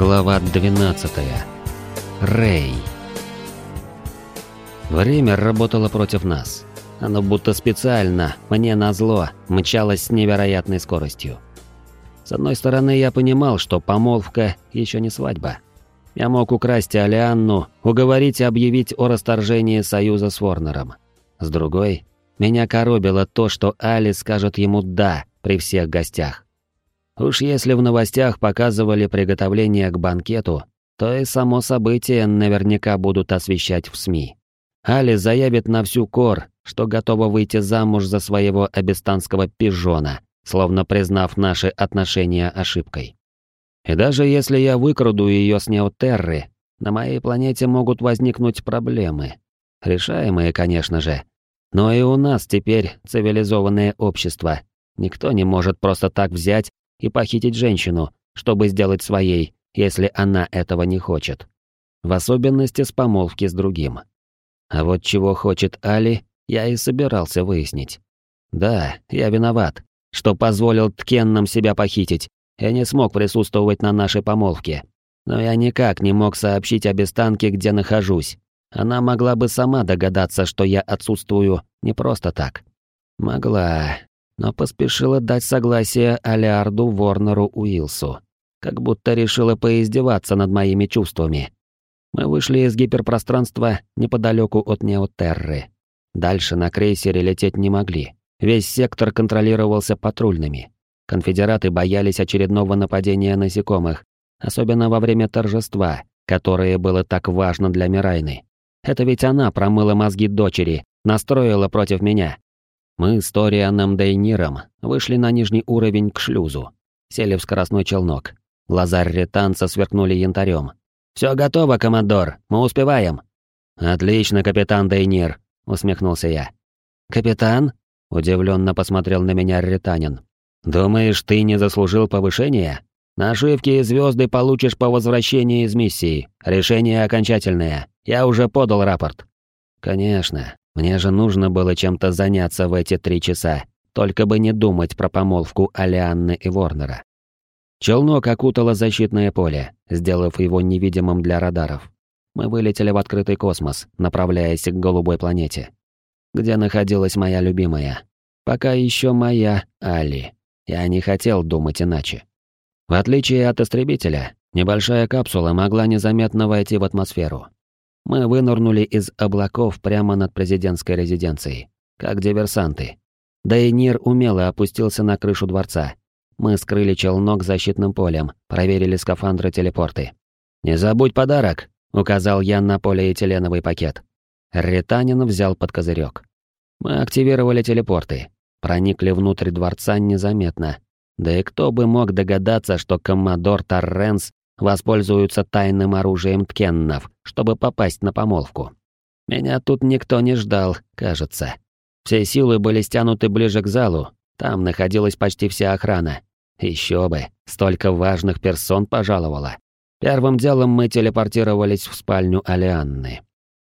Глава 12. Рэй. Время работало против нас. Оно будто специально, мне назло, мчалось с невероятной скоростью. С одной стороны, я понимал, что помолвка еще не свадьба. Я мог украсть Алианну, уговорить и объявить о расторжении союза с Ворнером. С другой, меня коробило то, что Али скажет ему «да» при всех гостях. Уж если в новостях показывали приготовление к банкету, то и само событие наверняка будут освещать в СМИ. Али заявит на всю кор, что готова выйти замуж за своего абистанского пижона, словно признав наши отношения ошибкой. И даже если я выкраду ее с Неотерры, на моей планете могут возникнуть проблемы. Решаемые, конечно же. Но и у нас теперь цивилизованное общество. Никто не может просто так взять и похитить женщину, чтобы сделать своей, если она этого не хочет. В особенности с помолвки с другим. А вот чего хочет Али, я и собирался выяснить. Да, я виноват, что позволил Ткеннам себя похитить. Я не смог присутствовать на нашей помолвке. Но я никак не мог сообщить об Истанке, где нахожусь. Она могла бы сама догадаться, что я отсутствую не просто так. Могла, но поспешила дать согласие Алиарду Ворнеру Уилсу, как будто решила поиздеваться над моими чувствами. Мы вышли из гиперпространства неподалеку от Неотерры. Дальше на крейсере лететь не могли. Весь сектор контролировался патрульными. Конфедераты боялись очередного нападения насекомых, особенно во время торжества, которое было так важно для Мирайны. Это ведь она промыла мозги дочери, настроила против меня, мы с Торианом Дейниром вышли на нижний уровень к шлюзу. Сели в скоростной челнок. Глаза ретанца сверкнули янтарем. «Все готово, командор, мы успеваем». «Отлично, капитан Дейнир», — усмехнулся я. «Капитан?» — удивленно посмотрел на меня ретанин. «Думаешь, ты не заслужил повышения? Нашивки и звезды получишь по возвращении из миссии. Решение окончательное. Я уже подал рапорт». «Конечно. Мне же нужно было чем-то заняться в эти три часа, только бы не думать про помолвку Алианны и Ворнера. Челнок окутало защитное поле, сделав его невидимым для радаров. Мы вылетели в открытый космос, направляясь к голубой планете, где находилась моя любимая. Пока еще моя Али. Я не хотел думать иначе. В отличие от истребителя, небольшая капсула могла незаметно войти в атмосферу. Мы вынырнули из облаков прямо над президентской резиденцией, как диверсанты. Дейнир умело опустился на крышу дворца. Мы скрыли челнок защитным полем, проверили скафандры-телепорты. «Не забудь подарок», — указал я на полиэтиленовый пакет. Ританин взял под козырек. Мы активировали телепорты, проникли внутрь дворца незаметно. Да и кто бы мог догадаться, что коммодор Торренс воспользуются тайным оружием ткеннов, чтобы попасть на помолвку. Меня тут никто не ждал, кажется. Все силы были стянуты ближе к залу, там находилась почти вся охрана. Еще бы, столько важных персон пожаловала. Первым делом мы телепортировались в спальню Алианны.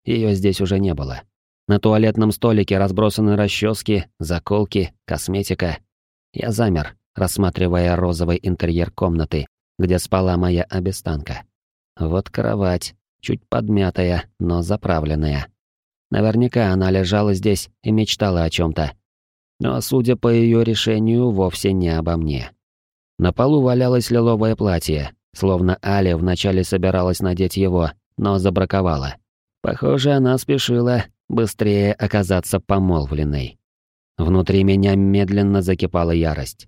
Ее здесь уже не было. На туалетном столике разбросаны расчески, заколки, косметика. Я замер, рассматривая розовый интерьер комнаты, где спала моя обестанка. Вот кровать, чуть подмятая, но заправленная. Наверняка она лежала здесь и мечтала о чем то Но, судя по ее решению, вовсе не обо мне. На полу валялось лиловое платье, словно Аля вначале собиралась надеть его, но забраковала. Похоже, она спешила быстрее оказаться помолвленной. Внутри меня медленно закипала ярость.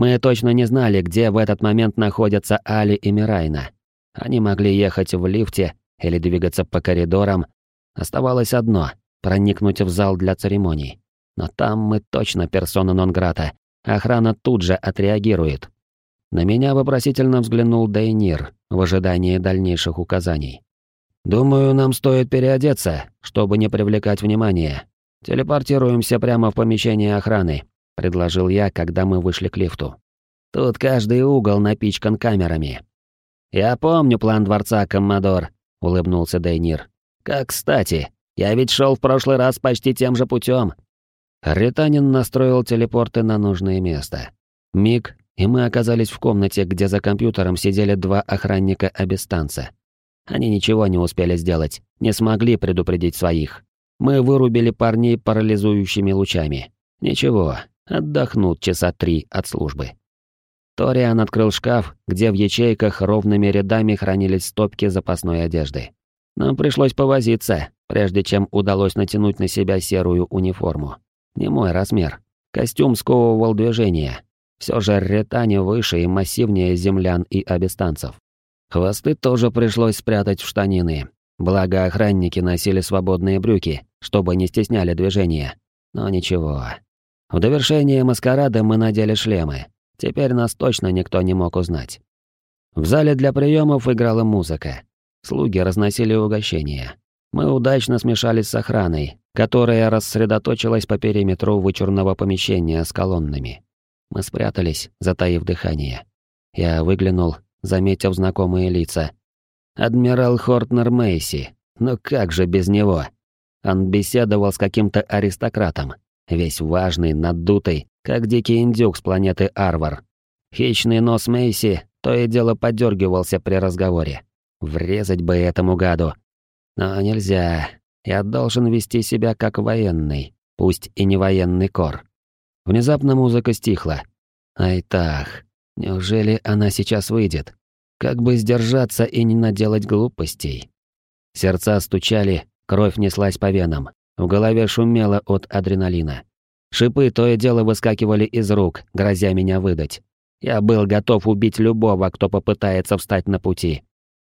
Мы точно не знали, где в этот момент находятся Али и Мирайна. Они могли ехать в лифте или двигаться по коридорам. Оставалось одно — проникнуть в зал для церемоний. Но там мы точно персона нон-грата. Охрана тут же отреагирует. На меня вопросительно взглянул Дейнир в ожидании дальнейших указаний. «Думаю, нам стоит переодеться, чтобы не привлекать внимания. Телепортируемся прямо в помещение охраны предложил я, когда мы вышли к лифту. Тут каждый угол напичкан камерами. Я помню план дворца, коммодор, улыбнулся Дейнир. Как кстати, я ведь шел в прошлый раз почти тем же путем. Ританин настроил телепорты на нужное место. Миг, и мы оказались в комнате, где за компьютером сидели два охранника-абистанца. Они ничего не успели сделать, не смогли предупредить своих. Мы вырубили парней парализующими лучами. Ничего, отдохнут часа три от службы. Ториан открыл шкаф, где в ячейках ровными рядами хранились стопки запасной одежды. Нам пришлось повозиться, прежде чем удалось натянуть на себя серую униформу. Не мой размер. Костюм сковывал движение. Все же ретане выше и массивнее землян и абистанцев. Хвосты тоже пришлось спрятать в штанины. Благо охранники носили свободные брюки, чтобы не стесняли движения. Но ничего. В довершение маскарада мы надели шлемы. Теперь нас точно никто не мог узнать. В зале для приемов играла музыка. Слуги разносили угощения. Мы удачно смешались с охраной, которая рассредоточилась по периметру вычурного помещения с колоннами. Мы спрятались, затаив дыхание. Я выглянул, заметив знакомые лица. Адмирал Хортнер Мейси. Ну как же без него? Он беседовал с каким-то аристократом, весь важный, надутый, как дикий индюк с планеты Арвар. Хищный нос Мейси то и дело подергивался при разговоре. Врезать бы этому гаду. Но нельзя. Я должен вести себя как военный, пусть и не военный кор. Внезапно музыка стихла. Ай так, неужели она сейчас выйдет? Как бы сдержаться и не наделать глупостей? Сердца стучали, кровь неслась по венам. В голове шумело от адреналина. Шипы то и дело выскакивали из рук, грозя меня выдать. Я был готов убить любого, кто попытается встать на пути.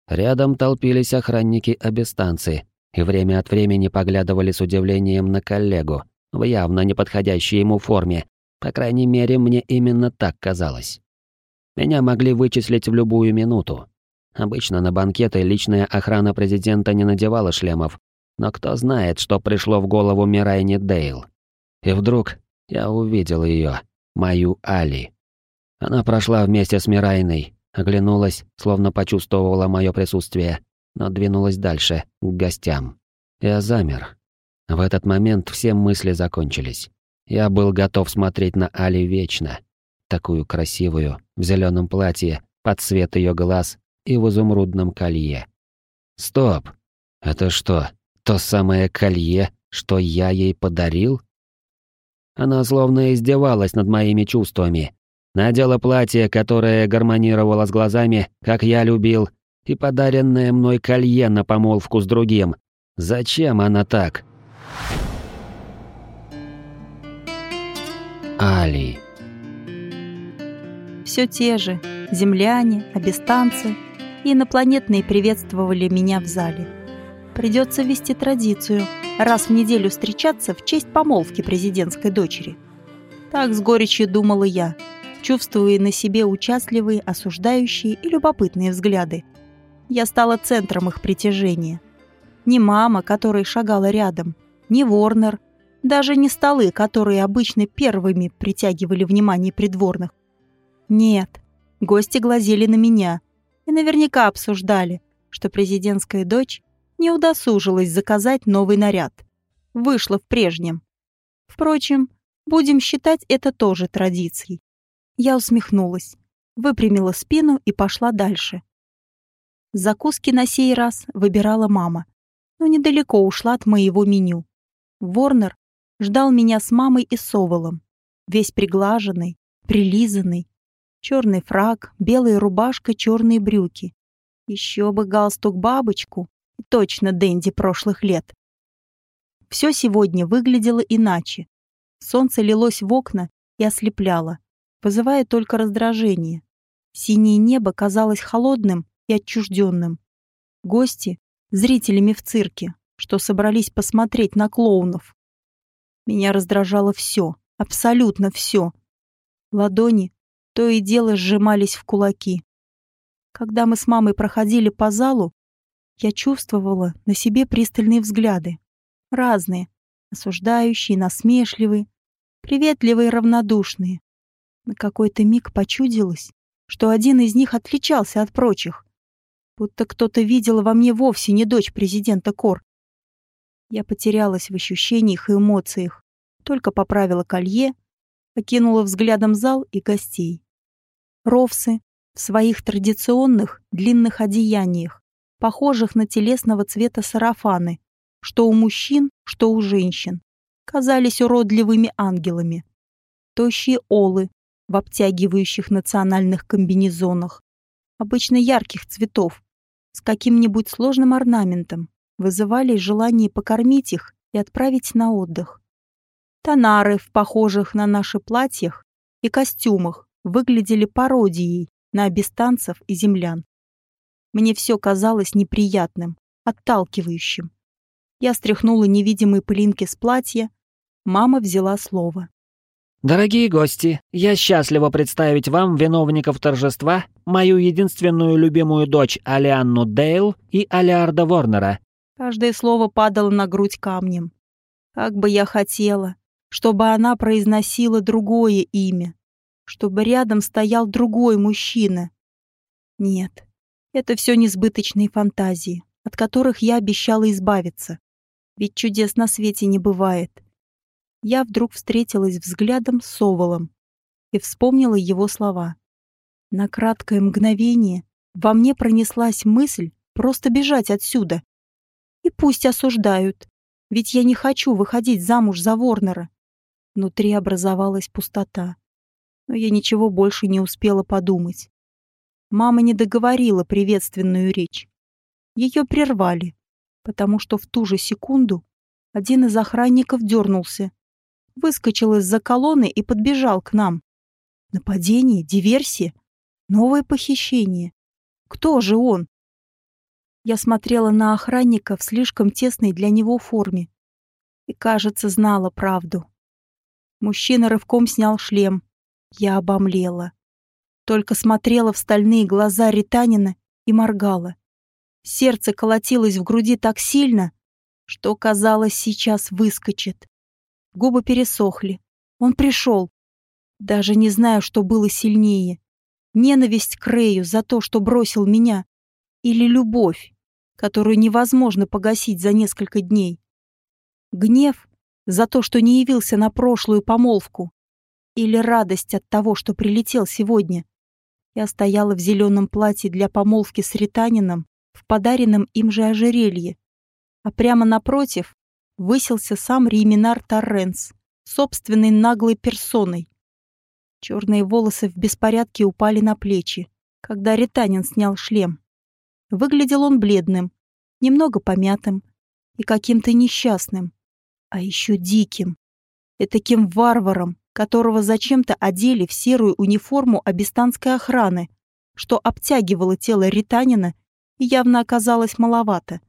Рядом толпились охранники-абистанцы и время от времени поглядывали с удивлением на коллегу, в явно неподходящей ему форме. По крайней мере, мне именно так казалось. Меня могли вычислить в любую минуту. Обычно на банкеты личная охрана президента не надевала шлемов, но кто знает, что пришло в голову Мирайне Дейл. И вдруг я увидел ее, мою Али. Она прошла вместе с Мирайной, оглянулась, словно почувствовала мое присутствие, но двинулась дальше, к гостям. Я замер. В этот момент все мысли закончились. Я был готов смотреть на Али вечно. Такую красивую, в зеленом платье, под цвет ее глаз и в изумрудном колье. Стоп! Это что, то самое колье, что я ей подарил? Она словно издевалась над моими чувствами, надела платье, которое гармонировало с глазами, как я любил, и подаренное мной колье на помолвку с другим. Зачем она так? Али. Все те же земляне, абистанцы и инопланетные приветствовали меня в зале. Придется вести традицию раз в неделю встречаться в честь помолвки президентской дочери. Так с горечью думала я, чувствуя на себе участливые, осуждающие и любопытные взгляды. Я стала центром их притяжения. Ни мама, которая шагала рядом, ни Ворнер, даже не столы, которые обычно первыми притягивали внимание придворных. Нет, гости глазели на меня и наверняка обсуждали, что президентская дочь не удосужилась заказать новый наряд. Вышла в прежнем. Впрочем, будем считать это тоже традицией. Я усмехнулась, выпрямила спину и пошла дальше. Закуски на сей раз выбирала мама, но недалеко ушла от моего меню. Ворнер ждал меня с мамой и Соволом, весь приглаженный, прилизанный, черный фраг, белая рубашка, черные брюки. Еще бы галстук-бабочку, точно Дэнди прошлых лет. Все сегодня выглядело иначе. Солнце лилось в окна и ослепляло вызывая только раздражение. Синее небо казалось холодным и отчужденным. Гости — зрителями в цирке, что собрались посмотреть на клоунов. Меня раздражало все, абсолютно все. Ладони то и дело сжимались в кулаки. Когда мы с мамой проходили по залу, я чувствовала на себе пристальные взгляды. Разные, осуждающие, насмешливые, приветливые равнодушные. На какой-то миг почудилось, что один из них отличался от прочих, будто кто-то видел во мне вовсе не дочь президента Кор. Я потерялась в ощущениях и эмоциях, только поправила колье, окинула взглядом зал и гостей. Ровсы в своих традиционных длинных одеяниях, похожих на телесного цвета сарафаны, что у мужчин, что у женщин, казались уродливыми ангелами. Тощие олы в обтягивающих национальных комбинезонах, обычно ярких цветов, с каким-нибудь сложным орнаментом, вызывали желание покормить их и отправить на отдых. Тонары в похожих на наши платьях и костюмах выглядели пародией на абистанцев и землян. Мне все казалось неприятным, отталкивающим. Я стряхнула невидимые пылинки с платья, мама взяла слово. «Дорогие гости, я счастлива представить вам виновников торжества, мою единственную любимую дочь Алианну Дейл и Алиарда Ворнера». Каждое слово падало на грудь камнем. Как бы я хотела, чтобы она произносила другое имя, чтобы рядом стоял другой мужчина. Нет, это все несбыточные фантазии, от которых я обещала избавиться. Ведь чудес на свете не бывает я вдруг встретилась взглядом с Соволом и вспомнила его слова. На краткое мгновение во мне пронеслась мысль просто бежать отсюда. И пусть осуждают, ведь я не хочу выходить замуж за Ворнера. Внутри образовалась пустота, но я ничего больше не успела подумать. Мама не договорила приветственную речь. Ее прервали, потому что в ту же секунду один из охранников дернулся выскочил из-за колонны и подбежал к нам. Нападение, диверсия, новое похищение. Кто же он? Я смотрела на охранника в слишком тесной для него форме и, кажется, знала правду. Мужчина рывком снял шлем. Я обомлела. Только смотрела в стальные глаза Ританина и моргала. Сердце колотилось в груди так сильно, что, казалось, сейчас выскочит. Губы пересохли. Он пришел. Даже не знаю, что было сильнее. Ненависть к Рэю за то, что бросил меня. Или любовь, которую невозможно погасить за несколько дней. Гнев за то, что не явился на прошлую помолвку. Или радость от того, что прилетел сегодня. Я стояла в зеленом платье для помолвки с Ританином в подаренном им же ожерелье. А прямо напротив высился сам Риминар Торренс, собственной наглой персоной. Черные волосы в беспорядке упали на плечи, когда Ританин снял шлем. Выглядел он бледным, немного помятым и каким-то несчастным, а еще диким, этаким варваром, которого зачем-то одели в серую униформу абистанской охраны, что обтягивало тело Ританина и явно оказалось маловато.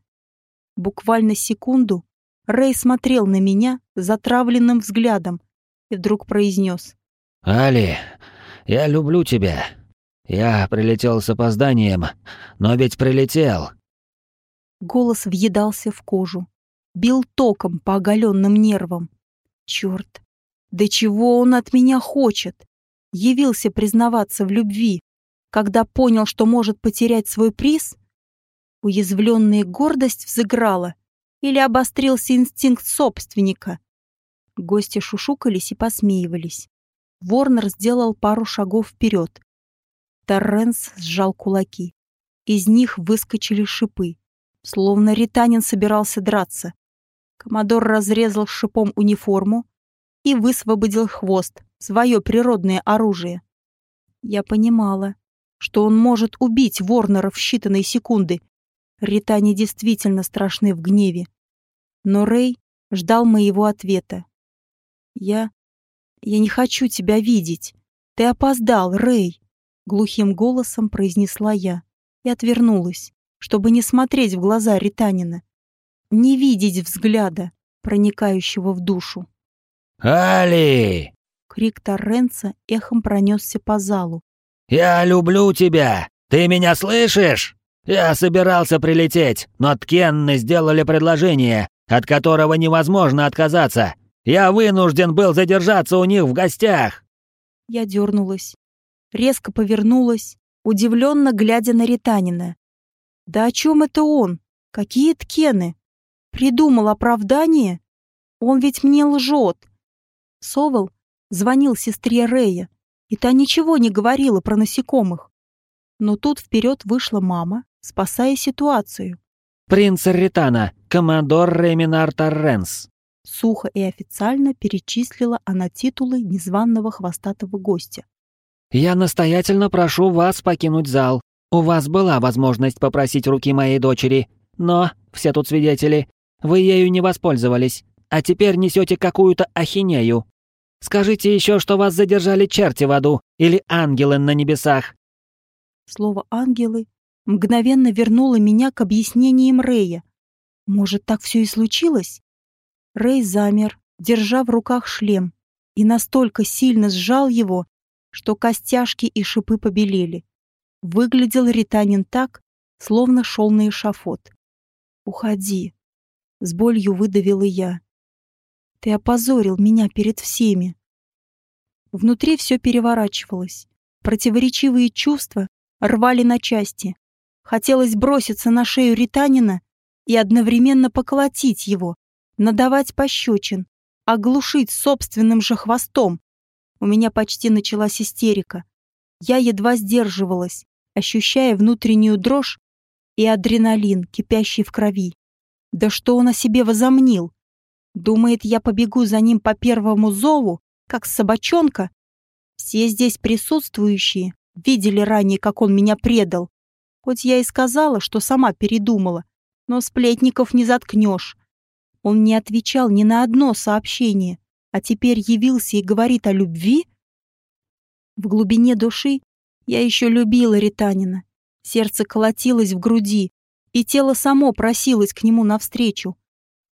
Буквально секунду Рэй смотрел на меня затравленным взглядом и вдруг произнес. «Али, я люблю тебя. Я прилетел с опозданием, но ведь прилетел». Голос въедался в кожу, бил током по оголенным нервам. Черт, да чего он от меня хочет? Явился признаваться в любви, когда понял, что может потерять свой приз? Уязвленная гордость взыграла — или обострился инстинкт собственника? Гости шушукались и посмеивались. Ворнер сделал пару шагов вперед. Торренс сжал кулаки. Из них выскочили шипы, словно ританин собирался драться. Комодор разрезал шипом униформу и высвободил хвост, свое природное оружие. Я понимала, что он может убить Ворнера в считанные секунды, Ритане действительно страшны в гневе. Но Рэй ждал моего ответа. «Я... я не хочу тебя видеть. Ты опоздал, Рэй!» Глухим голосом произнесла я и отвернулась, чтобы не смотреть в глаза Ританина, не видеть взгляда, проникающего в душу. «Али!» Крик Торренца эхом пронесся по залу. «Я люблю тебя! Ты меня слышишь?» Я собирался прилететь, но Ткенны сделали предложение, от которого невозможно отказаться. Я вынужден был задержаться у них в гостях. Я дернулась, резко повернулась, удивленно глядя на Ританина. Да о чем это он? Какие Ткены? Придумал оправдание? Он ведь мне лжет. Совол звонил сестре Рея, и та ничего не говорила про насекомых. Но тут вперед вышла мама, спасая ситуацию. «Принц Ритана, коммодор Реминар Торренс». Сухо и официально перечислила она титулы незваного хвостатого гостя. «Я настоятельно прошу вас покинуть зал. У вас была возможность попросить руки моей дочери, но, все тут свидетели, вы ею не воспользовались, а теперь несете какую-то ахинею. Скажите еще, что вас задержали черти в аду или ангелы на небесах». Слово «ангелы» мгновенно вернуло меня к объяснениям Рэя. Может, так все и случилось? Рэй замер, держа в руках шлем, и настолько сильно сжал его, что костяшки и шипы побелели. Выглядел Ританин так, словно шел на эшафот. «Уходи», — с болью выдавила я. «Ты опозорил меня перед всеми». Внутри все переворачивалось. Противоречивые чувства рвали на части. Хотелось броситься на шею Ританина и одновременно поколотить его, надавать пощечин, оглушить собственным же хвостом. У меня почти началась истерика. Я едва сдерживалась, ощущая внутреннюю дрожь и адреналин, кипящий в крови. Да что он о себе возомнил? Думает, я побегу за ним по первому зову, как собачонка? Все здесь присутствующие видели ранее, как он меня предал. Хоть я и сказала, что сама передумала, но сплетников не заткнешь. Он не отвечал ни на одно сообщение, а теперь явился и говорит о любви? В глубине души я еще любила Ританина. Сердце колотилось в груди, и тело само просилось к нему навстречу.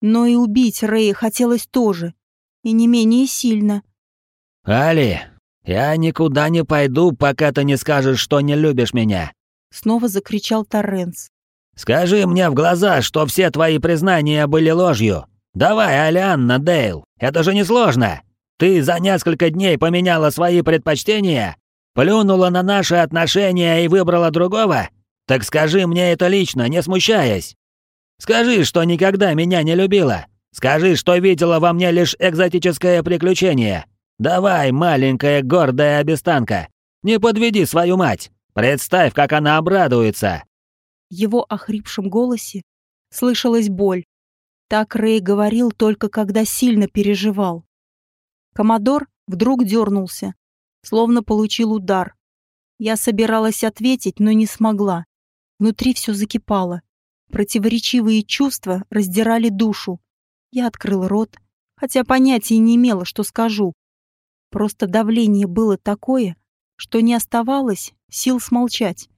Но и убить Рэя хотелось тоже, и не менее сильно. «Али, я никуда не пойду, пока ты не скажешь, что не любишь меня!» Снова закричал Торренс. «Скажи мне в глаза, что все твои признания были ложью. Давай, Алианна Дейл, это же несложно. Ты за несколько дней поменяла свои предпочтения? Плюнула на наши отношения и выбрала другого? Так скажи мне это лично, не смущаясь. Скажи, что никогда меня не любила. Скажи, что видела во мне лишь экзотическое приключение. Давай, маленькая гордая обестанка, не подведи свою мать. Представь, как она обрадуется. Его охрипшем голосе слышалась боль. Так Рэй говорил только когда сильно переживал. Комодор вдруг дернулся, словно получил удар. Я собиралась ответить, но не смогла. Внутри все закипало. Противоречивые чувства раздирали душу. Я открыл рот, хотя понятия не имела, что скажу. Просто давление было такое, что не оставалось сил смолчать.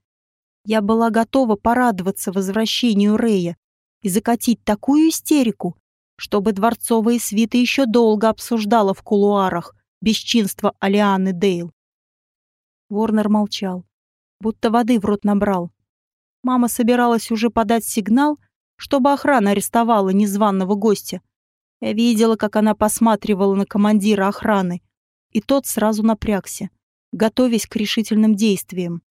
Я была готова порадоваться возвращению Рея и закатить такую истерику, чтобы дворцовые свиты еще долго обсуждала в кулуарах бесчинство Алианы Дейл. Ворнер молчал, будто воды в рот набрал. Мама собиралась уже подать сигнал, чтобы охрана арестовала незваного гостя. Я видела, как она посматривала на командира охраны, и тот сразу напрягся, готовясь к решительным действиям.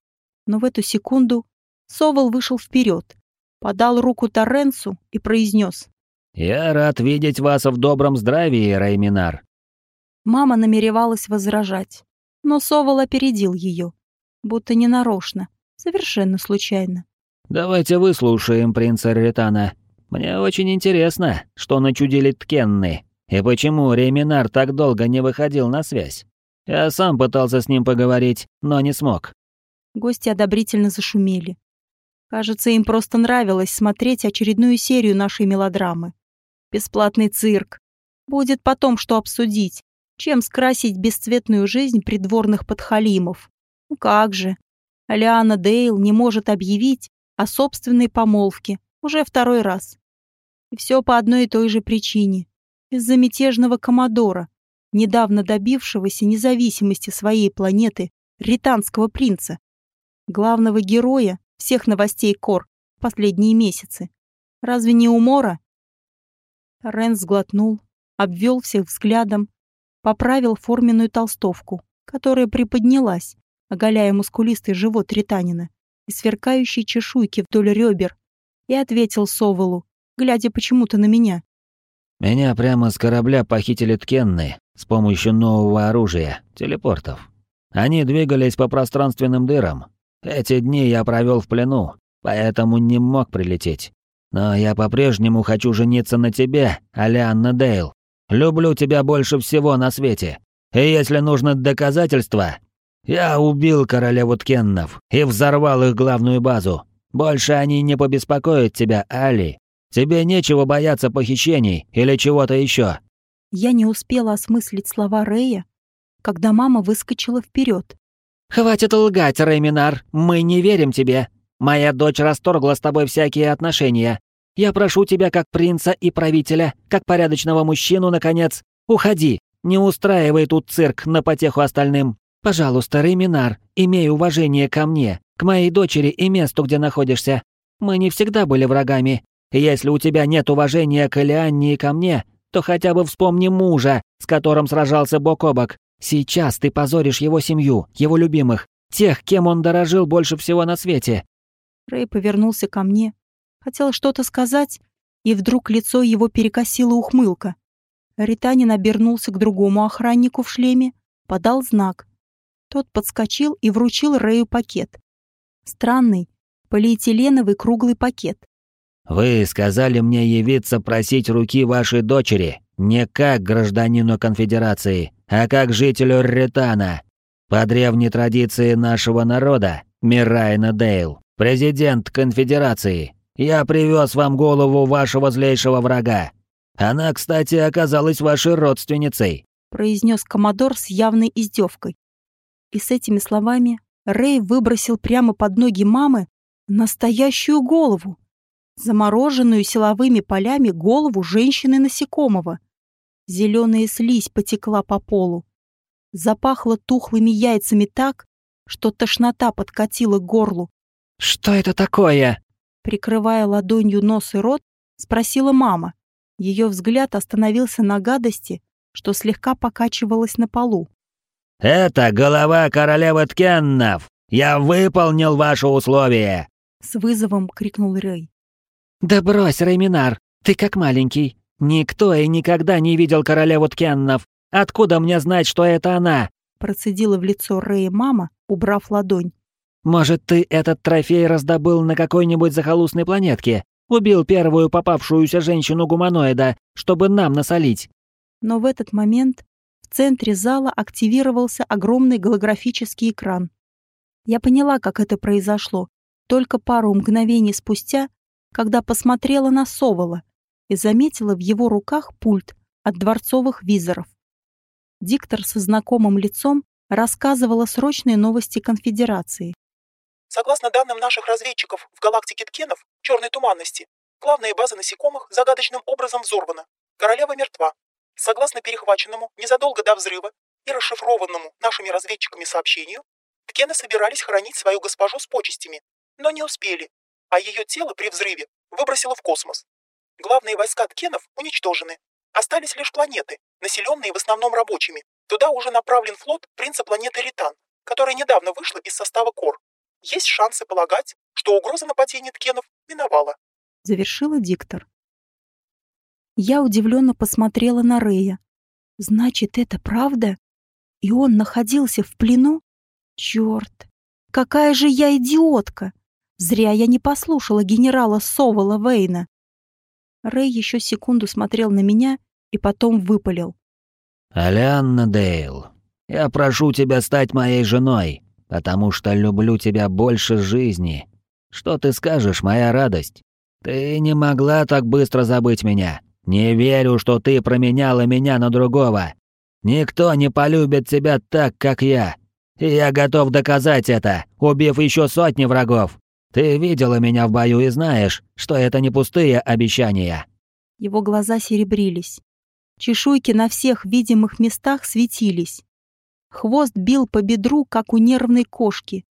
Но в эту секунду Совол вышел вперед, подал руку Торренсу и произнес. «Я рад видеть вас в добром здравии, Райминар». Мама намеревалась возражать, но Совол опередил ее, будто ненарочно, совершенно случайно. «Давайте выслушаем принца Ретана. Мне очень интересно, что начудили Ткенны, и почему Реминар так долго не выходил на связь. Я сам пытался с ним поговорить, но не смог». Гости одобрительно зашумели. Кажется, им просто нравилось смотреть очередную серию нашей мелодрамы. Бесплатный цирк. Будет потом что обсудить, чем скрасить бесцветную жизнь придворных подхалимов. Ну как же. Алиана Дейл не может объявить, о собственной помолвке уже второй раз. И все по одной и той же причине. Из-за мятежного комодора, недавно добившегося независимости своей планеты, ританского принца, главного героя всех новостей Кор последние месяцы. Разве не умора? Рен сглотнул, обвел всех взглядом, поправил форменную толстовку, которая приподнялась, оголяя мускулистый живот ританина и сверкающие чешуйки вдоль ребер, и ответил Соволу, глядя почему-то на меня. «Меня прямо с корабля похитили ткенны с помощью нового оружия, телепортов. Они двигались по пространственным дырам. Эти дни я провел в плену, поэтому не мог прилететь. Но я по-прежнему хочу жениться на тебе, Алианна Дейл. Люблю тебя больше всего на свете. И если нужно доказательства, я убил королеву Ткеннов и взорвал их главную базу. Больше они не побеспокоят тебя, Али. Тебе нечего бояться похищений или чего-то еще. Я не успела осмыслить слова Рэя, когда мама выскочила вперед. «Хватит лгать, Рейминар, мы не верим тебе. Моя дочь расторгла с тобой всякие отношения. Я прошу тебя как принца и правителя, как порядочного мужчину, наконец, уходи, не устраивай тут цирк на потеху остальным. Пожалуйста, Рейминар, имей уважение ко мне, к моей дочери и месту, где находишься. Мы не всегда были врагами. Если у тебя нет уважения к Элианне и ко мне, то хотя бы вспомни мужа, с которым сражался бок о бок. Сейчас ты позоришь его семью, его любимых, тех, кем он дорожил больше всего на свете». Рэй повернулся ко мне, хотел что-то сказать, и вдруг лицо его перекосило ухмылка. Ританин обернулся к другому охраннику в шлеме, подал знак. Тот подскочил и вручил Рэю пакет. Странный, полиэтиленовый круглый пакет. «Вы сказали мне явиться просить руки вашей дочери, не как гражданину конфедерации, а как жителю Ретана. По древней традиции нашего народа, Мирайна Дейл, президент конфедерации, я привез вам голову вашего злейшего врага. Она, кстати, оказалась вашей родственницей», произнес Комодор с явной издевкой. И с этими словами Рэй выбросил прямо под ноги мамы настоящую голову, замороженную силовыми полями голову женщины-насекомого. Зеленая слизь потекла по полу. Запахло тухлыми яйцами так, что тошнота подкатила к горлу. «Что это такое?» Прикрывая ладонью нос и рот, спросила мама. Ее взгляд остановился на гадости, что слегка покачивалась на полу. «Это голова королевы Ткеннов! Я выполнил ваше условие!» С вызовом крикнул Рэй. «Да брось, Рейминар, ты как маленький. Никто и никогда не видел королеву Ткеннов. Откуда мне знать, что это она?» Процедила в лицо Рэя мама, убрав ладонь. «Может, ты этот трофей раздобыл на какой-нибудь захолустной планетке? Убил первую попавшуюся женщину-гуманоида, чтобы нам насолить?» Но в этот момент в центре зала активировался огромный голографический экран. Я поняла, как это произошло, только пару мгновений спустя, когда посмотрела на Совола и заметила в его руках пульт от дворцовых визоров. Диктор со знакомым лицом рассказывала срочные новости конфедерации. Согласно данным наших разведчиков в галактике Ткенов, черной туманности, главная база насекомых загадочным образом взорвана. Королева мертва. Согласно перехваченному незадолго до взрыва и расшифрованному нашими разведчиками сообщению, Ткены собирались хоронить свою госпожу с почестями, но не успели, а ее тело при взрыве выбросило в космос. Главные войска Ткенов уничтожены. Остались лишь планеты, населенные в основном рабочими. Туда уже направлен флот принца планеты Ритан, которая недавно вышла из состава Кор. Есть шансы полагать, что угроза нападения Ткенов миновала. Завершила диктор. Я удивленно посмотрела на Рея. Значит, это правда? И он находился в плену? Черт! Какая же я идиотка! Зря я не послушала генерала Совола Вейна. Рэй еще секунду смотрел на меня и потом выпалил. «Алианна Дейл, я прошу тебя стать моей женой, потому что люблю тебя больше жизни. Что ты скажешь, моя радость? Ты не могла так быстро забыть меня. Не верю, что ты променяла меня на другого. Никто не полюбит тебя так, как я. И я готов доказать это, убив еще сотни врагов. Ты видела меня в бою и знаешь, что это не пустые обещания». Его глаза серебрились. Чешуйки на всех видимых местах светились. Хвост бил по бедру, как у нервной кошки.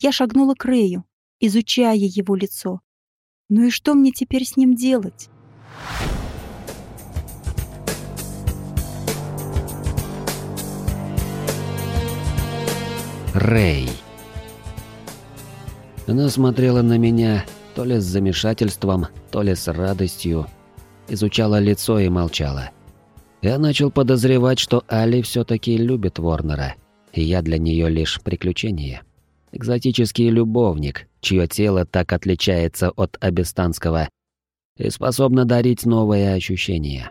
Я шагнула к Рэю, изучая его лицо. Ну и что мне теперь с ним делать? Рэй. Она смотрела на меня то ли с замешательством, то ли с радостью, изучала лицо и молчала. Я начал подозревать, что Али все-таки любит Ворнера. и я для нее лишь приключение. Экзотический любовник, чье тело так отличается от абистанского и способно дарить новые ощущения.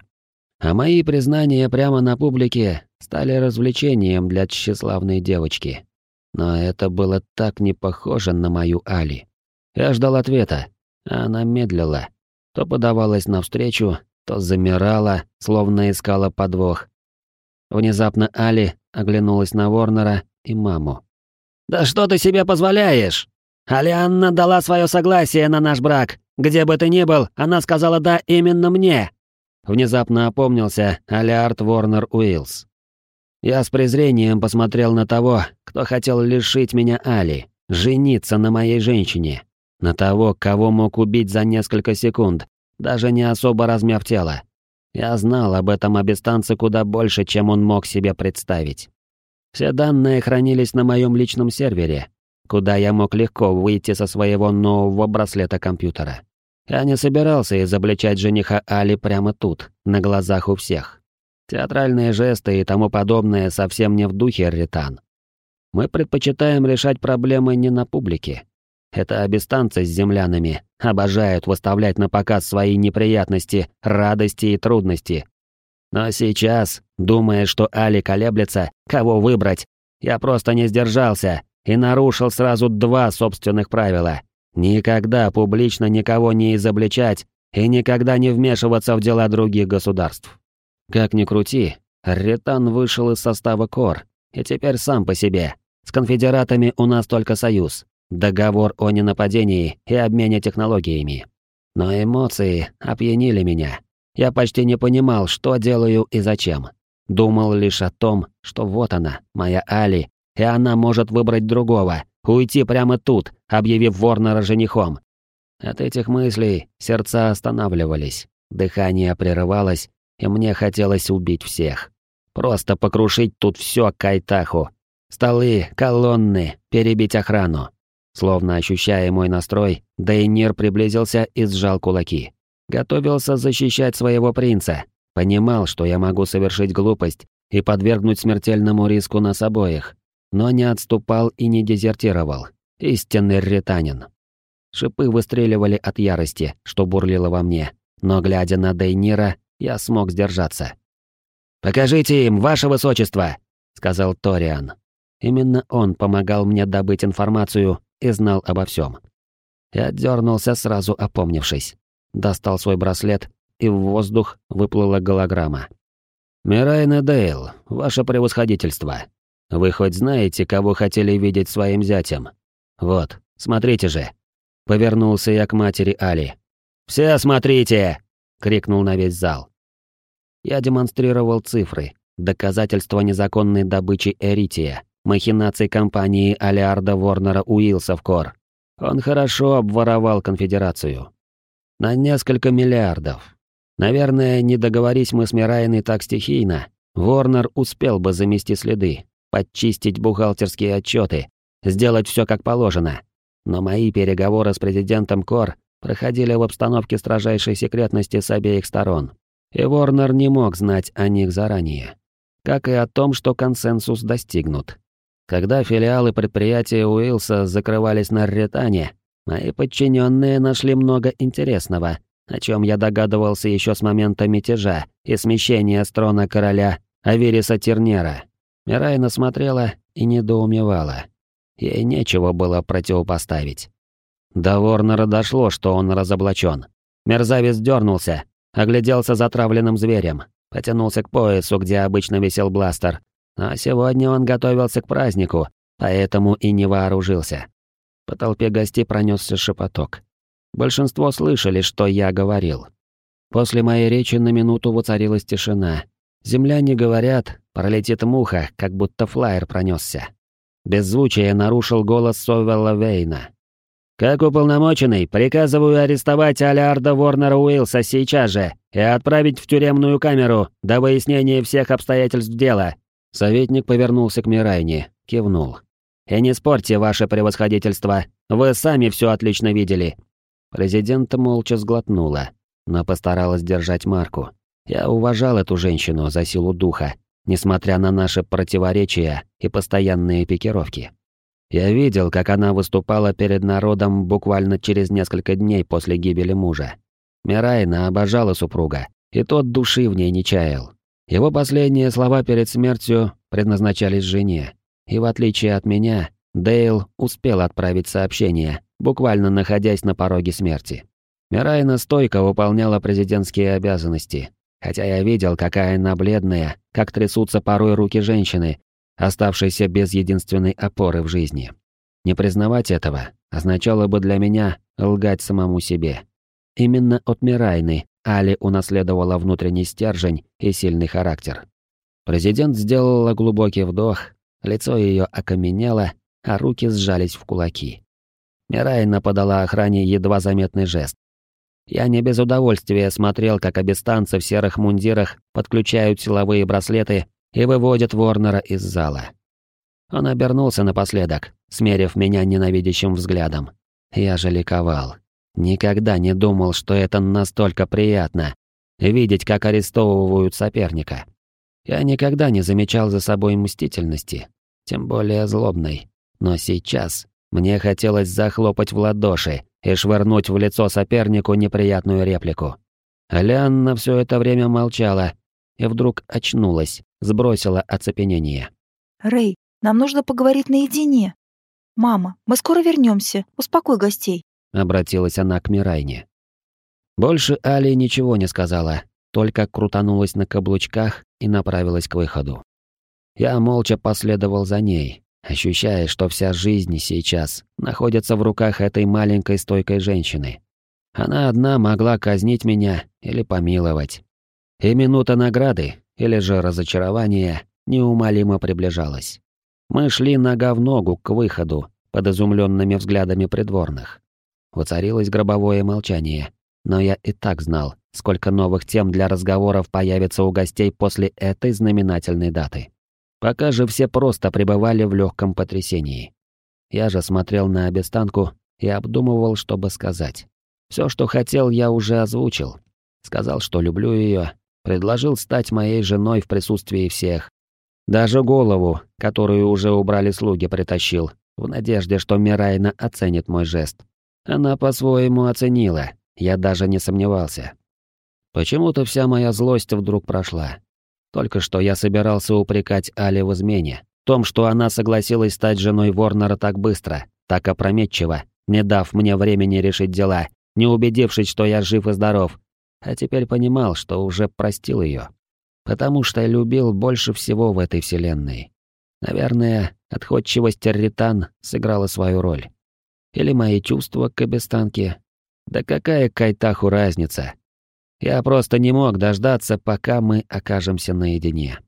А мои признания прямо на публике стали развлечением для тщеславной девочки. Но это было так не похоже на мою Али. Я ждал ответа, а она медлила. То подавалась навстречу, то замирала, словно искала подвох. Внезапно Али оглянулась на Ворнера и маму. «Да что ты себе позволяешь? Алианна дала свое согласие на наш брак. Где бы ты ни был, она сказала «да» именно мне». Внезапно опомнился Алиард Ворнер Уиллс. Я с презрением посмотрел на того, кто хотел лишить меня Али, жениться на моей женщине, на того, кого мог убить за несколько секунд, даже не особо размяв тело. Я знал об этом обестанце куда больше, чем он мог себе представить. Все данные хранились на моем личном сервере, куда я мог легко выйти со своего нового браслета компьютера. Я не собирался изобличать жениха Али прямо тут, на глазах у всех. Театральные жесты и тому подобное совсем не в духе Ритан. Мы предпочитаем решать проблемы не на публике. Это абистанцы с землянами обожают выставлять на показ свои неприятности, радости и трудности. Но сейчас, думая, что Али колеблется, кого выбрать, я просто не сдержался и нарушил сразу два собственных правила. Никогда публично никого не изобличать и никогда не вмешиваться в дела других государств. Как ни крути, Ретан вышел из состава КОР, и теперь сам по себе. С конфедератами у нас только союз, договор о ненападении и обмене технологиями. Но эмоции опьянили меня. Я почти не понимал, что делаю и зачем. Думал лишь о том, что вот она, моя Али, и она может выбрать другого, уйти прямо тут, объявив Ворнера женихом. От этих мыслей сердца останавливались, дыхание прерывалось, и мне хотелось убить всех. Просто покрушить тут все Кайтаху. Столы, колонны, перебить охрану. Словно ощущая мой настрой, Дейнир приблизился и сжал кулаки. Готовился защищать своего принца. Понимал, что я могу совершить глупость и подвергнуть смертельному риску нас обоих. Но не отступал и не дезертировал. Истинный ретанин. Шипы выстреливали от ярости, что бурлило во мне. Но глядя на Дейнира, я смог сдержаться. «Покажите им, ваше высочество!» — сказал Ториан. Именно он помогал мне добыть информацию и знал обо всем. Я дернулся, сразу опомнившись. Достал свой браслет, и в воздух выплыла голограмма. «Мирайна Дейл, ваше превосходительство. Вы хоть знаете, кого хотели видеть своим зятем? Вот, смотрите же». Повернулся я к матери Али. «Все смотрите!» — крикнул на весь зал. Я демонстрировал цифры, доказательства незаконной добычи эрития, махинаций компании Алиарда Ворнера Уилса в Кор. Он хорошо обворовал конфедерацию. На несколько миллиардов. Наверное, не договорись мы с Мирайной так стихийно, Ворнер успел бы замести следы, подчистить бухгалтерские отчеты, сделать все как положено. Но мои переговоры с президентом Кор проходили в обстановке строжайшей секретности с обеих сторон. И Ворнер не мог знать о них заранее. Как и о том, что консенсус достигнут. Когда филиалы предприятия Уилса закрывались на Ретане, мои подчиненные нашли много интересного, о чем я догадывался еще с момента мятежа и смещения с трона короля Авериса Тернера. Мирайна смотрела и недоумевала. Ей нечего было противопоставить. До Ворнера дошло, что он разоблачен. Мерзавец дернулся, огляделся затравленным зверем, потянулся к поясу, где обычно висел бластер. А сегодня он готовился к празднику, поэтому и не вооружился. По толпе гостей пронесся шепоток. Большинство слышали, что я говорил. После моей речи на минуту воцарилась тишина. Земляне говорят, пролетит муха, как будто флайер пронесся. Беззвучие нарушил голос Совелла Вейна. Как уполномоченный, приказываю арестовать Алиарда Ворнера Уилса сейчас же и отправить в тюремную камеру до выяснения всех обстоятельств дела». Советник повернулся к Мирайне, кивнул. «И не спорьте, ваше превосходительство, вы сами все отлично видели». Президент молча сглотнула, но постаралась держать марку. Я уважал эту женщину за силу духа. несмотря на наши противоречия и постоянные пикировки. Я видел, как она выступала перед народом буквально через несколько дней после гибели мужа. Мирайна обожала супруга, и тот души в ней не чаял. Его последние слова перед смертью предназначались жене, и в отличие от меня, Дейл успел отправить сообщение, буквально находясь на пороге смерти. Мирайна стойко выполняла президентские обязанности, хотя я видел, какая она бледная, как трясутся порой руки женщины, оставшейся без единственной опоры в жизни. Не признавать этого означало бы для меня лгать самому себе. Именно от Мирайны Али унаследовала внутренний стержень и сильный характер. Президент сделала глубокий вдох, лицо ее окаменело, а руки сжались в кулаки. Мирайна подала охране едва заметный жест. Я не без удовольствия смотрел, как абистанцы в серых мундирах подключают силовые браслеты и выводят Ворнера из зала. Он обернулся напоследок, смерив меня ненавидящим взглядом. Я же ликовал. Никогда не думал, что это настолько приятно — видеть, как арестовывают соперника. Я никогда не замечал за собой мстительности, тем более злобной. Но сейчас мне хотелось захлопать в ладоши и швырнуть в лицо сопернику неприятную реплику. Алианна все это время молчала и вдруг очнулась, сбросила оцепенение. «Рэй, нам нужно поговорить наедине. Мама, мы скоро вернемся. Успокой гостей». Обратилась она к Мирайне. Больше Али ничего не сказала, только крутанулась на каблучках и направилась к выходу. Я молча последовал за ней, ощущая, что вся жизнь сейчас находится в руках этой маленькой стойкой женщины. Она одна могла казнить меня или помиловать. И минута награды, или же разочарования, неумолимо приближалась. Мы шли нога в ногу к выходу, под изумленными взглядами придворных. Воцарилось гробовое молчание, но я и так знал, сколько новых тем для разговоров появится у гостей после этой знаменательной даты. Пока же все просто пребывали в легком потрясении. Я же смотрел на обестанку и обдумывал, что бы сказать. Все, что хотел, я уже озвучил. Сказал, что люблю ее, предложил стать моей женой в присутствии всех. Даже голову, которую уже убрали слуги, притащил, в надежде, что Мирайна оценит мой жест. Она по-своему оценила, я даже не сомневался. Почему-то вся моя злость вдруг прошла. Только что я собирался упрекать Али в измене, в том, что она согласилась стать женой Ворнера так быстро, так опрометчиво, не дав мне времени решить дела, не убедившись, что я жив и здоров. А теперь понимал, что уже простил ее, потому что любил больше всего в этой вселенной. Наверное, отходчивость Ритан сыграла свою роль. Или мои чувства к обестанке. Да какая Кайтаху разница? Я просто не мог дождаться, пока мы окажемся наедине.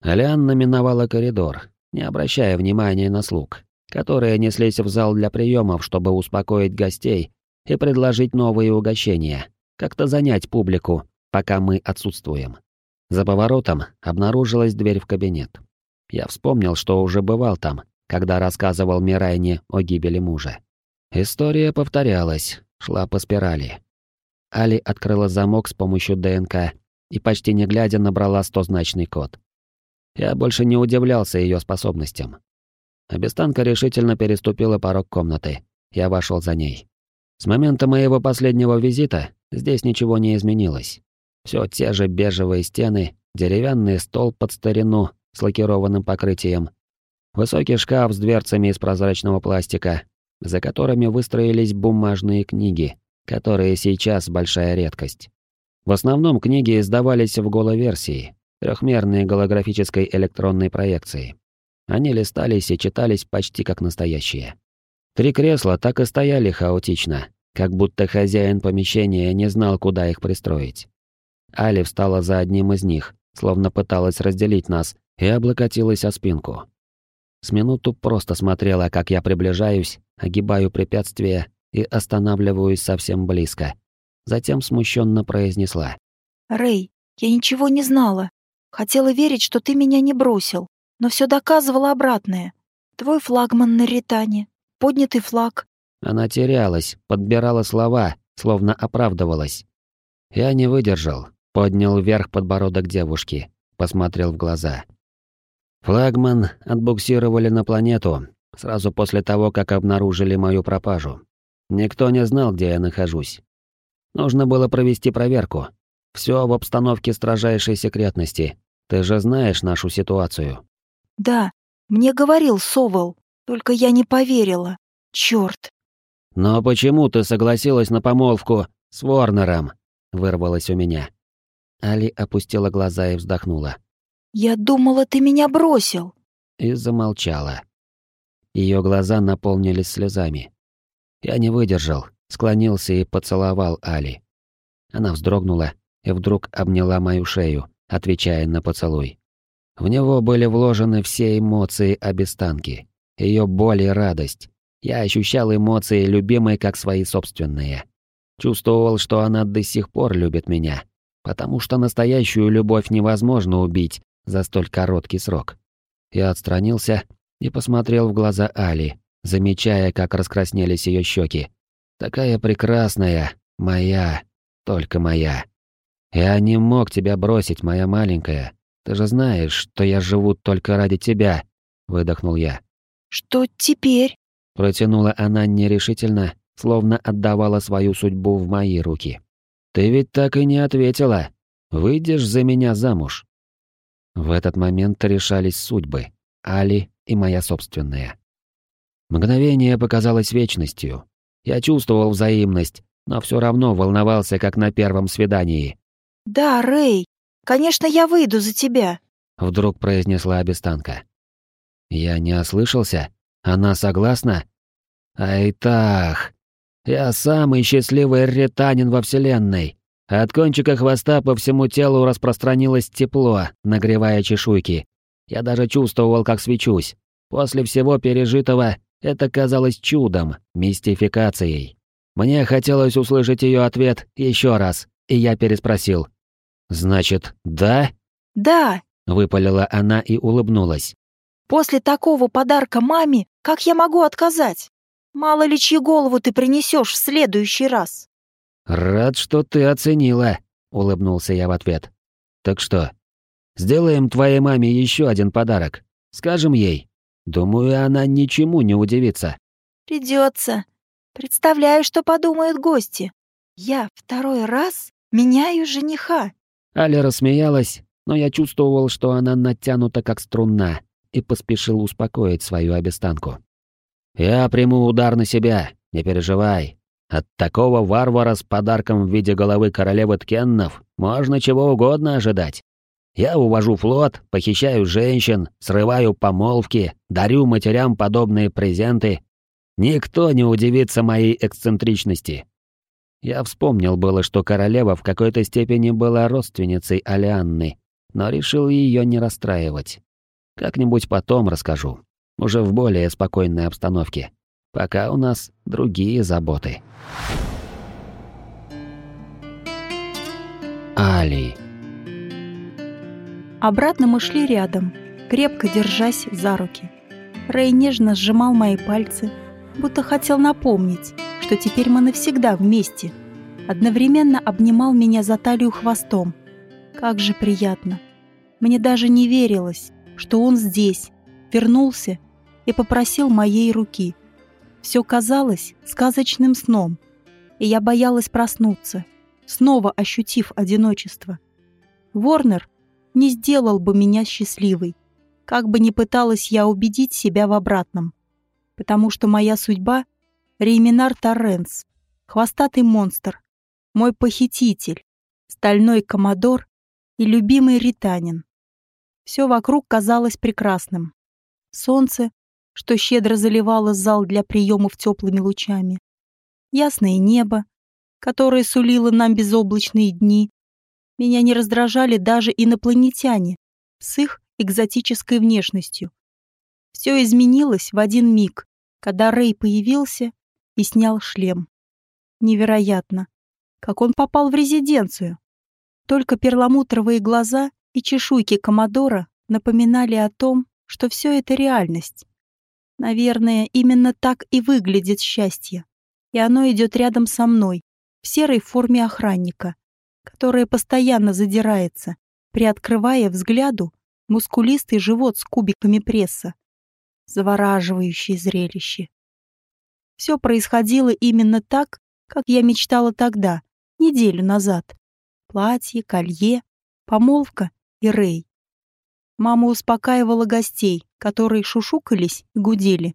Алианна миновала коридор, не обращая внимания на слуг, которые неслись в зал для приемов, чтобы успокоить гостей и предложить новые угощения, как-то занять публику, пока мы отсутствуем. За поворотом обнаружилась дверь в кабинет. Я вспомнил, что уже бывал там, когда рассказывал Мирайне о гибели мужа. История повторялась, шла по спирали. Али открыла замок с помощью ДНК и почти не глядя набрала стозначный код. Я больше не удивлялся ее способностям. Обестанка решительно переступила порог комнаты. Я вошел за ней. С момента моего последнего визита здесь ничего не изменилось. Все те же бежевые стены, деревянный стол под старину с лакированным покрытием, высокий шкаф с дверцами из прозрачного пластика, за которыми выстроились бумажные книги, которые сейчас большая редкость. В основном книги издавались в головерсии, трехмерной голографической электронной проекции. Они листались и читались почти как настоящие. Три кресла так и стояли хаотично, как будто хозяин помещения не знал, куда их пристроить. Али встала за одним из них, словно пыталась разделить нас, и облокотилась о спинку. С минуту просто смотрела, как я приближаюсь, огибаю препятствия и останавливаюсь совсем близко. Затем смущенно произнесла. «Рэй, я ничего не знала. Хотела верить, что ты меня не бросил, но все доказывало обратное. Твой флагман на Ритане, поднятый флаг». Она терялась, подбирала слова, словно оправдывалась. Я не выдержал, поднял вверх подбородок девушки, посмотрел в глаза. Флагман отбуксировали на планету сразу после того, как обнаружили мою пропажу. Никто не знал, где я нахожусь. Нужно было провести проверку. Все в обстановке строжайшей секретности. Ты же знаешь нашу ситуацию. Да, мне говорил Совол, только я не поверила. Черт. Но почему ты согласилась на помолвку с Ворнером? Вырвалось у меня. Али опустила глаза и вздохнула. Я думала, ты меня бросил. И замолчала. Ее глаза наполнились слезами. Я не выдержал, склонился и поцеловал Али. Она вздрогнула и вдруг обняла мою шею, отвечая на поцелуй. В него были вложены все эмоции обестанки, ее боль и радость. Я ощущал эмоции любимой как свои собственные. Чувствовал, что она до сих пор любит меня, потому что настоящую любовь невозможно убить за столь короткий срок. Я отстранился и посмотрел в глаза Али, замечая, как раскраснелись ее щеки. Такая прекрасная, моя, только моя. Я не мог тебя бросить, моя маленькая. Ты же знаешь, что я живу только ради тебя, выдохнул я. Что теперь? Протянула она нерешительно, словно отдавала свою судьбу в мои руки. Ты ведь так и не ответила. Выйдешь за меня замуж. В этот момент решались судьбы, Али и моя собственная. Мгновение показалось вечностью. Я чувствовал взаимность, но все равно волновался, как на первом свидании. «Да, Рэй, конечно, я выйду за тебя», — вдруг произнесла обестанка. Я не ослышался? Она согласна? Ай так, я самый счастливый ретанин во Вселенной. От кончика хвоста по всему телу распространилось тепло, нагревая чешуйки. Я даже чувствовал, как свечусь. После всего пережитого это казалось чудом, мистификацией. Мне хотелось услышать ее ответ еще раз, и я переспросил. «Значит, да?» «Да», — выпалила она и улыбнулась. «После такого подарка маме, как я могу отказать? Мало ли чью голову ты принесешь в следующий раз». «Рад, что ты оценила», — улыбнулся я в ответ. «Так что, сделаем твоей маме еще один подарок. Скажем ей. Думаю, она ничему не удивится». «Придется. Представляю, что подумают гости. Я второй раз меняю жениха». Аля рассмеялась, но я чувствовал, что она натянута как струна, и поспешил успокоить свою обестанку. «Я приму удар на себя, не переживай. От такого варвара с подарком в виде головы королевы Ткеннов можно чего угодно ожидать. Я увожу флот, похищаю женщин, срываю помолвки, дарю матерям подобные презенты. Никто не удивится моей эксцентричности. Я вспомнил было, что королева в какой-то степени была родственницей Алианны, но решил ее не расстраивать. Как-нибудь потом расскажу, уже в более спокойной обстановке. Пока у нас другие заботы. Али. Обратно мы шли рядом, крепко держась за руки. Рэй нежно сжимал мои пальцы, будто хотел напомнить, что теперь мы навсегда вместе. Одновременно обнимал меня за талию хвостом. Как же приятно. Мне даже не верилось, что он здесь, вернулся и попросил моей руки. Все казалось сказочным сном, и я боялась проснуться, снова ощутив одиночество. Ворнер не сделал бы меня счастливой, как бы ни пыталась я убедить себя в обратном, потому что моя судьба Рейминар Торренс, хвостатый монстр, мой похититель, стальной комодор и любимый ританин. Все вокруг казалось прекрасным. Солнце, что щедро заливало зал для приемов теплыми лучами. Ясное небо, которое сулило нам безоблачные дни. Меня не раздражали даже инопланетяне с их экзотической внешностью. Все изменилось в один миг, когда Рэй появился и снял шлем. Невероятно, как он попал в резиденцию. Только перламутровые глаза и чешуйки Комодора напоминали о том, что все это реальность. Наверное, именно так и выглядит счастье. И оно идет рядом со мной, в серой форме охранника, которая постоянно задирается, приоткрывая взгляду мускулистый живот с кубиками пресса. Завораживающее зрелище. Все происходило именно так, как я мечтала тогда, неделю назад. Платье, колье, помолвка и Рэй. Мама успокаивала гостей, которые шушукались и гудели.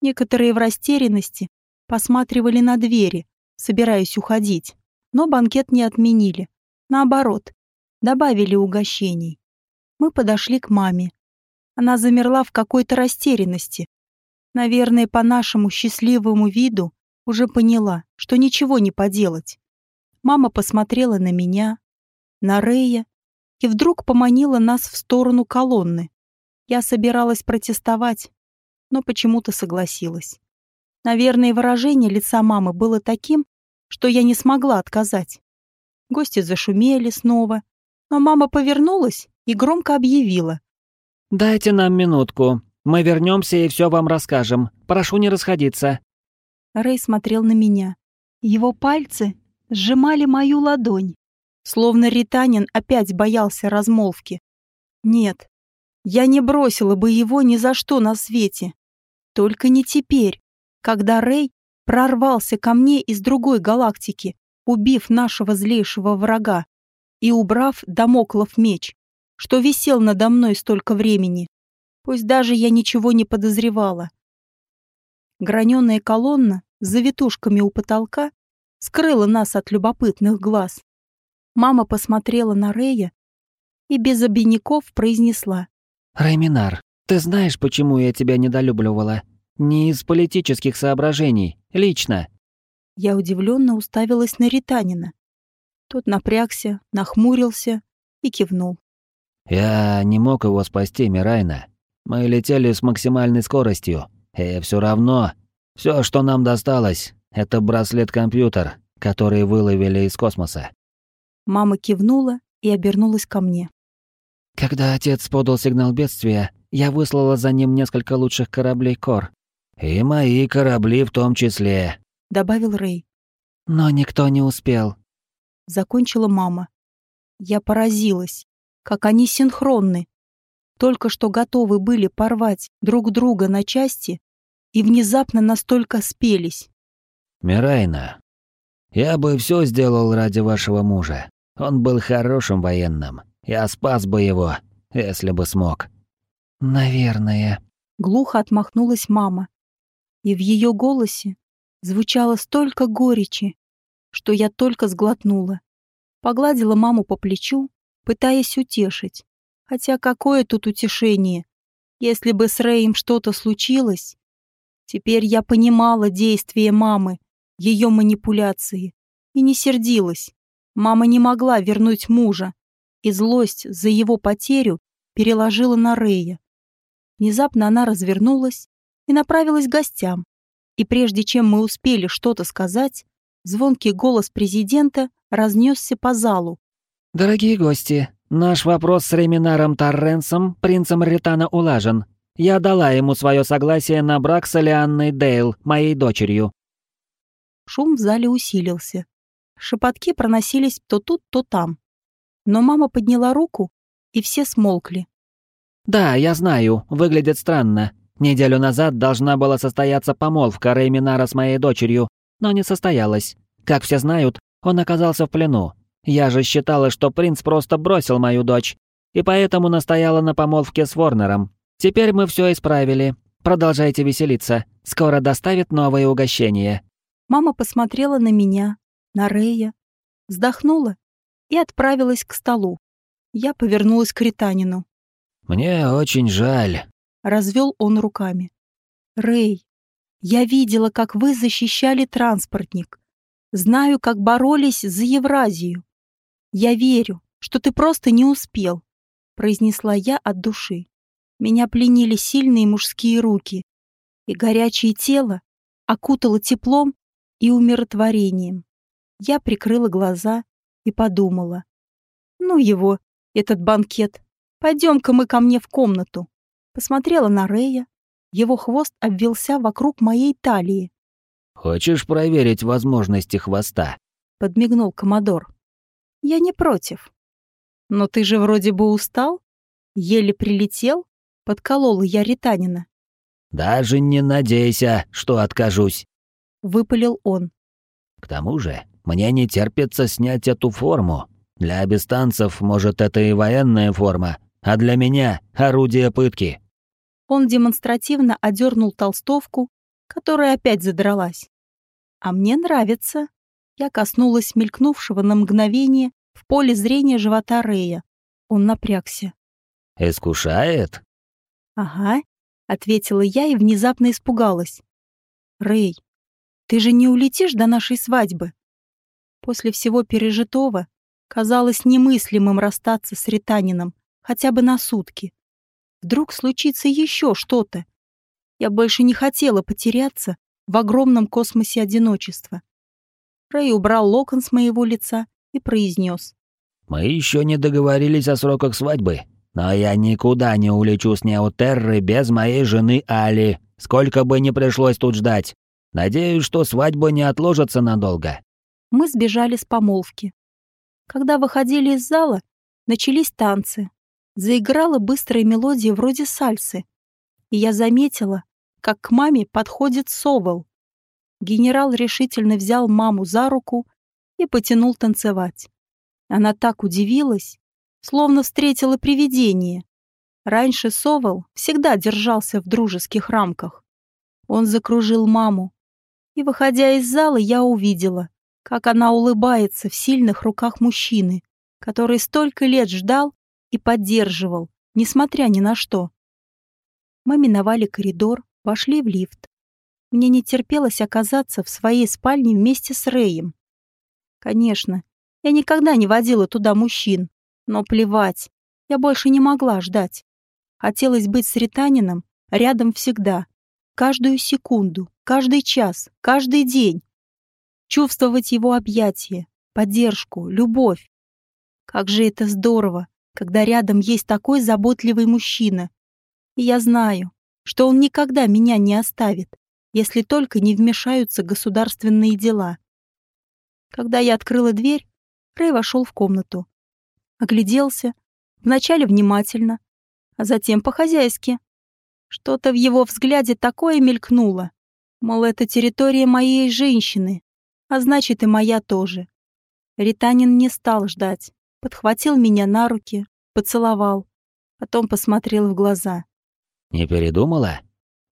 Некоторые в растерянности посматривали на двери, собираясь уходить, но банкет не отменили. Наоборот, добавили угощений. Мы подошли к маме. Она замерла в какой-то растерянности. Наверное, по нашему счастливому виду уже поняла, что ничего не поделать. Мама посмотрела на меня, на Рея и вдруг поманила нас в сторону колонны. Я собиралась протестовать, но почему-то согласилась. Наверное, выражение лица мамы было таким, что я не смогла отказать. Гости зашумели снова, но мама повернулась и громко объявила. «Дайте нам минутку. Мы вернемся и все вам расскажем. Прошу не расходиться». Рэй смотрел на меня. Его пальцы сжимали мою ладонь, словно Ританин опять боялся размолвки. Нет, я не бросила бы его ни за что на свете. Только не теперь, когда Рэй прорвался ко мне из другой галактики, убив нашего злейшего врага и убрав домоклов меч, что висел надо мной столько времени. Пусть даже я ничего не подозревала. Граненая колонна с завитушками у потолка скрыла нас от любопытных глаз. Мама посмотрела на Рея и без обиняков произнесла. «Райминар, ты знаешь, почему я тебя недолюбливала? Не из политических соображений, лично». Я удивленно уставилась на Ританина. Тот напрягся, нахмурился и кивнул. «Я не мог его спасти, Мирайна. Мы летели с максимальной скоростью, и все равно все, что нам досталось, это браслет-компьютер, который выловили из космоса». Мама кивнула и обернулась ко мне. «Когда отец подал сигнал бедствия, я выслала за ним несколько лучших кораблей Кор». «И мои корабли в том числе», — добавил Рэй. «Но никто не успел закончила мама. Я поразилась, как они синхронны. Только что готовы были порвать друг друга на части и внезапно настолько спелись. «Мирайна, я бы все сделал ради вашего мужа. Он был хорошим военным. Я спас бы его, если бы смог». «Наверное», — глухо отмахнулась мама. И в ее голосе звучало столько горечи, что я только сглотнула. Погладила маму по плечу, пытаясь утешить. Хотя какое тут утешение? Если бы с Рэем что-то случилось... Теперь я понимала действия мамы, ее манипуляции, и не сердилась. Мама не могла вернуть мужа, и злость за его потерю переложила на Рэя. Внезапно она развернулась и направилась к гостям. И прежде чем мы успели что-то сказать, Звонкий голос президента разнесся по залу. «Дорогие гости, наш вопрос с Реминаром Торренсом, принцем Ритана, улажен. Я дала ему свое согласие на брак с Элианной Дейл, моей дочерью». Шум в зале усилился. Шепотки проносились то тут, то там. Но мама подняла руку, и все смолкли. «Да, я знаю, выглядит странно. Неделю назад должна была состояться помолвка Рейминара с моей дочерью, но не состоялось. Как все знают, он оказался в плену. Я же считала, что принц просто бросил мою дочь, и поэтому настояла на помолвке с Ворнером. Теперь мы все исправили. Продолжайте веселиться. Скоро доставят новые угощения». Мама посмотрела на меня, на Рея, вздохнула и отправилась к столу. Я повернулась к Ританину. «Мне очень жаль», — развел он руками. «Рэй, я видела, как вы защищали транспортник. Знаю, как боролись за Евразию. Я верю, что ты просто не успел, произнесла я от души. Меня пленили сильные мужские руки, и горячее тело окутало теплом и умиротворением. Я прикрыла глаза и подумала. Ну его, этот банкет. Пойдем-ка мы ко мне в комнату. Посмотрела на Рея, его хвост обвился вокруг моей талии. «Хочешь проверить возможности хвоста?» — подмигнул Комодор. «Я не против». Но ты же вроде бы устал? Еле прилетел? Подколола я Ританина. Даже не надейся, что откажусь. Выпалил он. К тому же, мне не терпится снять эту форму. Для абистанцев, может, это и военная форма, а для меня — орудие пытки. Он демонстративно одернул толстовку, которая опять задралась. А мне нравится. Я коснулась мелькнувшего на мгновение в поле зрения живота Рея. Он напрягся. «Искушает?» «Ага», — ответила я и внезапно испугалась. «Рэй, ты же не улетишь до нашей свадьбы?» После всего пережитого казалось немыслимым расстаться с Ританином хотя бы на сутки. Вдруг случится еще что-то. Я больше не хотела потеряться в огромном космосе одиночества. Рэй убрал локон с моего лица и произнес. «Мы еще не договорились о сроках свадьбы, но я никуда не улечу с Неотерры без моей жены Али, сколько бы ни пришлось тут ждать. Надеюсь, что свадьба не отложится надолго». Мы сбежали с помолвки. Когда выходили из зала, начались танцы. Заиграла быстрая мелодия вроде сальсы. И я заметила, как к маме подходит Совол. Генерал решительно взял маму за руку и потянул танцевать. Она так удивилась, словно встретила привидение. Раньше Совол всегда держался в дружеских рамках. Он закружил маму, и, выходя из зала, я увидела, как она улыбается в сильных руках мужчины, который столько лет ждал и поддерживал, несмотря ни на что. Мы миновали коридор, вошли в лифт. Мне не терпелось оказаться в своей спальне вместе с Рэем. Конечно, я никогда не водила туда мужчин, но плевать, я больше не могла ждать. Хотелось быть с Ританином рядом всегда, каждую секунду, каждый час, каждый день. Чувствовать его объятия, поддержку, любовь. Как же это здорово, когда рядом есть такой заботливый мужчина. И я знаю, что он никогда меня не оставит, если только не вмешаются государственные дела. Когда я открыла дверь, Рэй вошел в комнату. Огляделся, вначале внимательно, а затем по-хозяйски. Что-то в его взгляде такое мелькнуло, мол, это территория моей женщины, а значит и моя тоже. Ританин не стал ждать, подхватил меня на руки, поцеловал, потом посмотрел в глаза. «Не передумала?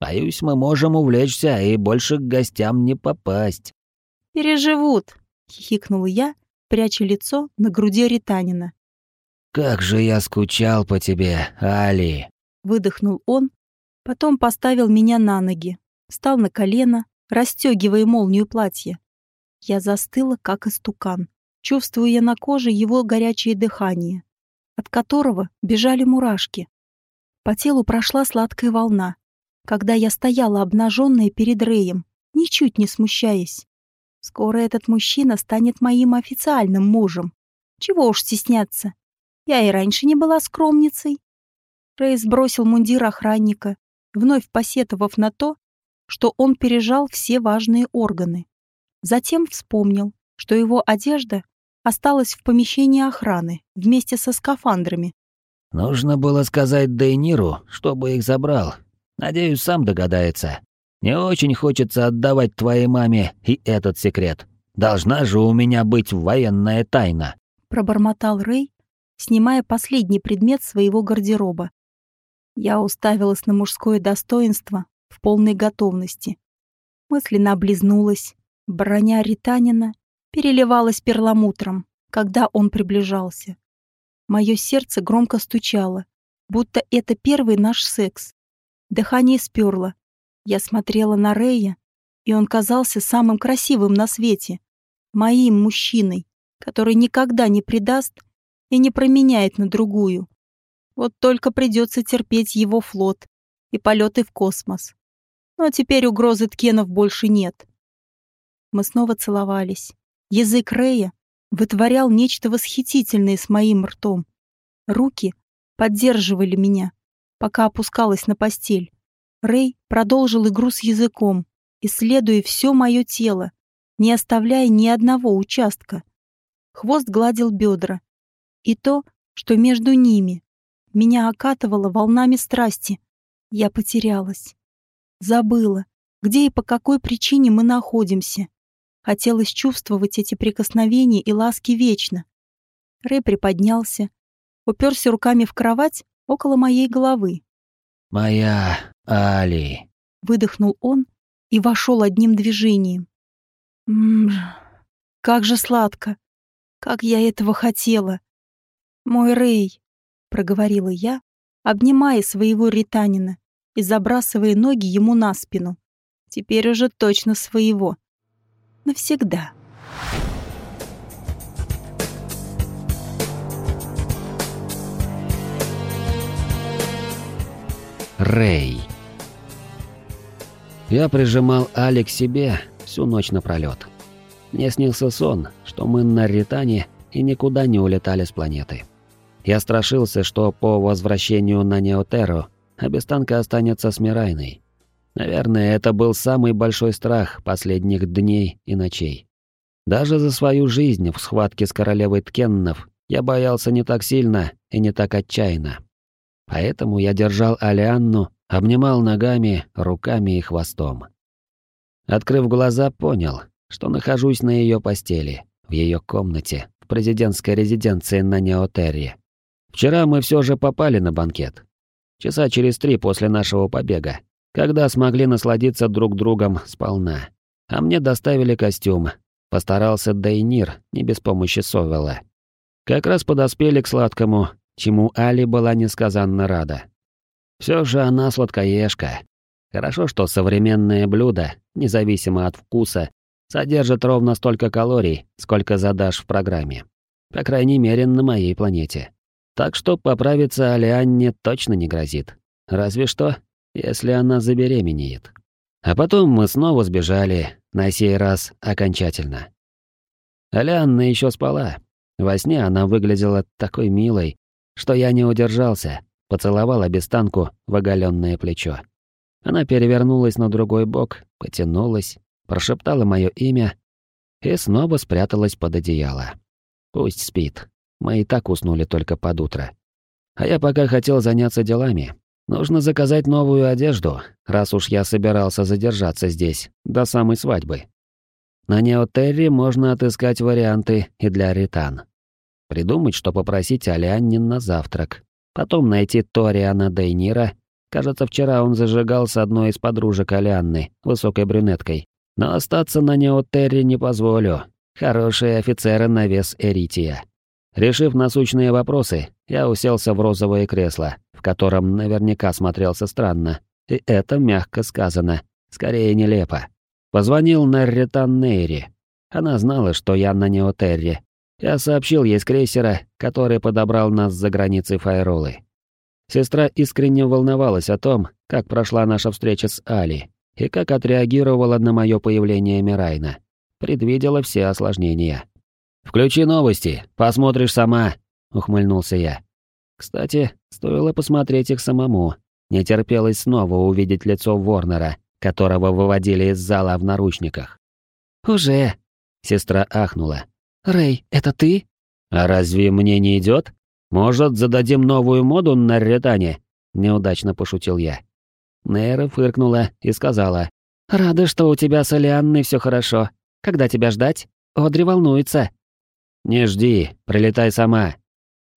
Боюсь, мы можем увлечься и больше к гостям не попасть». «Переживут», — хихикнула я, пряча лицо на груди Ританина. «Как же я скучал по тебе, Али!» Выдохнул он, потом поставил меня на ноги, встал на колено, расстегивая молнию платья. Я застыла, как истукан, чувствуя на коже его горячее дыхание, от которого бежали мурашки. По телу прошла сладкая волна, когда я стояла обнаженная перед Рэем, ничуть не смущаясь. Скоро этот мужчина станет моим официальным мужем. Чего уж стесняться. Я и раньше не была скромницей. Рэй сбросил мундир охранника, вновь посетовав на то, что он пережал все важные органы. Затем вспомнил, что его одежда осталась в помещении охраны вместе со скафандрами. «Нужно было сказать Дейниру, чтобы их забрал. Надеюсь, сам догадается. Не очень хочется отдавать твоей маме и этот секрет. Должна же у меня быть военная тайна», — пробормотал Рэй, снимая последний предмет своего гардероба. Я уставилась на мужское достоинство в полной готовности. Мысленно облизнулась. Броня Ританина переливалась перламутром, когда он приближался. Мое сердце громко стучало, будто это первый наш секс. Дыхание сперло. Я смотрела на Рея, и он казался самым красивым на свете. Моим мужчиной, который никогда не предаст и не променяет на другую. Вот только придется терпеть его флот и полеты в космос. Но теперь угрозы Ткенов больше нет. Мы снова целовались. Язык Рэя вытворял нечто восхитительное с моим ртом. Руки поддерживали меня, пока опускалась на постель. Рэй продолжил игру с языком, исследуя все мое тело, не оставляя ни одного участка. Хвост гладил бедра. И то, что между ними. Меня окатывало волнами страсти. Я потерялась. Забыла, где и по какой причине мы находимся. Хотелось чувствовать эти прикосновения и ласки вечно. Рэй приподнялся, уперся руками в кровать около моей головы. «Моя Али», — выдохнул он и вошел одним движением. Ммм, как же сладко! Как я этого хотела! Мой Рэй, проговорила я, обнимая своего ританина и забрасывая ноги ему на спину. Теперь уже точно своего. Навсегда. Рэй. Я прижимал Али к себе всю ночь напролёт. Мне снился сон, что мы на Ритане и никуда не улетали с планеты. Я страшился, что по возвращению на Неотеру обестанка останется с Мирайной. Наверное, это был самый большой страх последних дней и ночей. Даже за свою жизнь в схватке с королевой Ткеннов я боялся не так сильно и не так отчаянно. Поэтому я держал Алианну, обнимал ногами, руками и хвостом. Открыв глаза, понял, что нахожусь на ее постели, в ее комнате, в президентской резиденции на Неотерре. Вчера мы все же попали на банкет. Часа через три после нашего побега, когда смогли насладиться друг другом сполна. А мне доставили костюм. Постарался Дейнир, не без помощи Совела. Как раз подоспели к сладкому, чему Али была несказанно рада. Все же она сладкоежка. Хорошо, что современное блюдо, независимо от вкуса, содержит ровно столько калорий, сколько задашь в программе. По крайней мере, на моей планете. Так что поправиться Алианне точно не грозит. Разве что, если она забеременеет. А потом мы снова сбежали, на сей раз окончательно. Алианна еще спала. Во сне она выглядела такой милой, что я не удержался, поцеловал обестанку в оголенное плечо. Она перевернулась на другой бок, потянулась, прошептала мое имя и снова спряталась под одеяло. Пусть спит. Мы и так уснули только под утро. А я пока хотел заняться делами. Нужно заказать новую одежду, раз уж я собирался задержаться здесь до самой свадьбы. На Неотерре можно отыскать варианты и для ритан. Придумать, что попросить Алианнин на завтрак. Потом найти Ториана Дейнира. Кажется, вчера он зажигал с одной из подружек Алианны, высокой брюнеткой. Но остаться на Неотерре не позволю. Хорошие офицеры на вес Эрития. Решив насущные вопросы, я уселся в розовое кресло, в котором наверняка смотрелся странно. И это мягко сказано, скорее нелепо. Позвонил Нерритан Нейри. Она знала, что я на Неотерре. Я сообщил ей с крейсера, который подобрал нас за границей Файролы. Сестра искренне волновалась о том, как прошла наша встреча с Али и как отреагировала на мое появление Мирайна. Предвидела все осложнения. «Включи новости, посмотришь сама», — ухмыльнулся я. Кстати, стоило посмотреть их самому. Не терпелось снова увидеть лицо Ворнера, которого выводили из зала в наручниках. «Уже?» — сестра ахнула. «Рэй, это ты?» «А разве мне не идет? Может, зададим новую моду на ретане?» — неудачно пошутил я. Нейра фыркнула и сказала. «Рада, что у тебя с Алианной все хорошо. Когда тебя ждать? Одри волнуется». «Не жди, прилетай сама.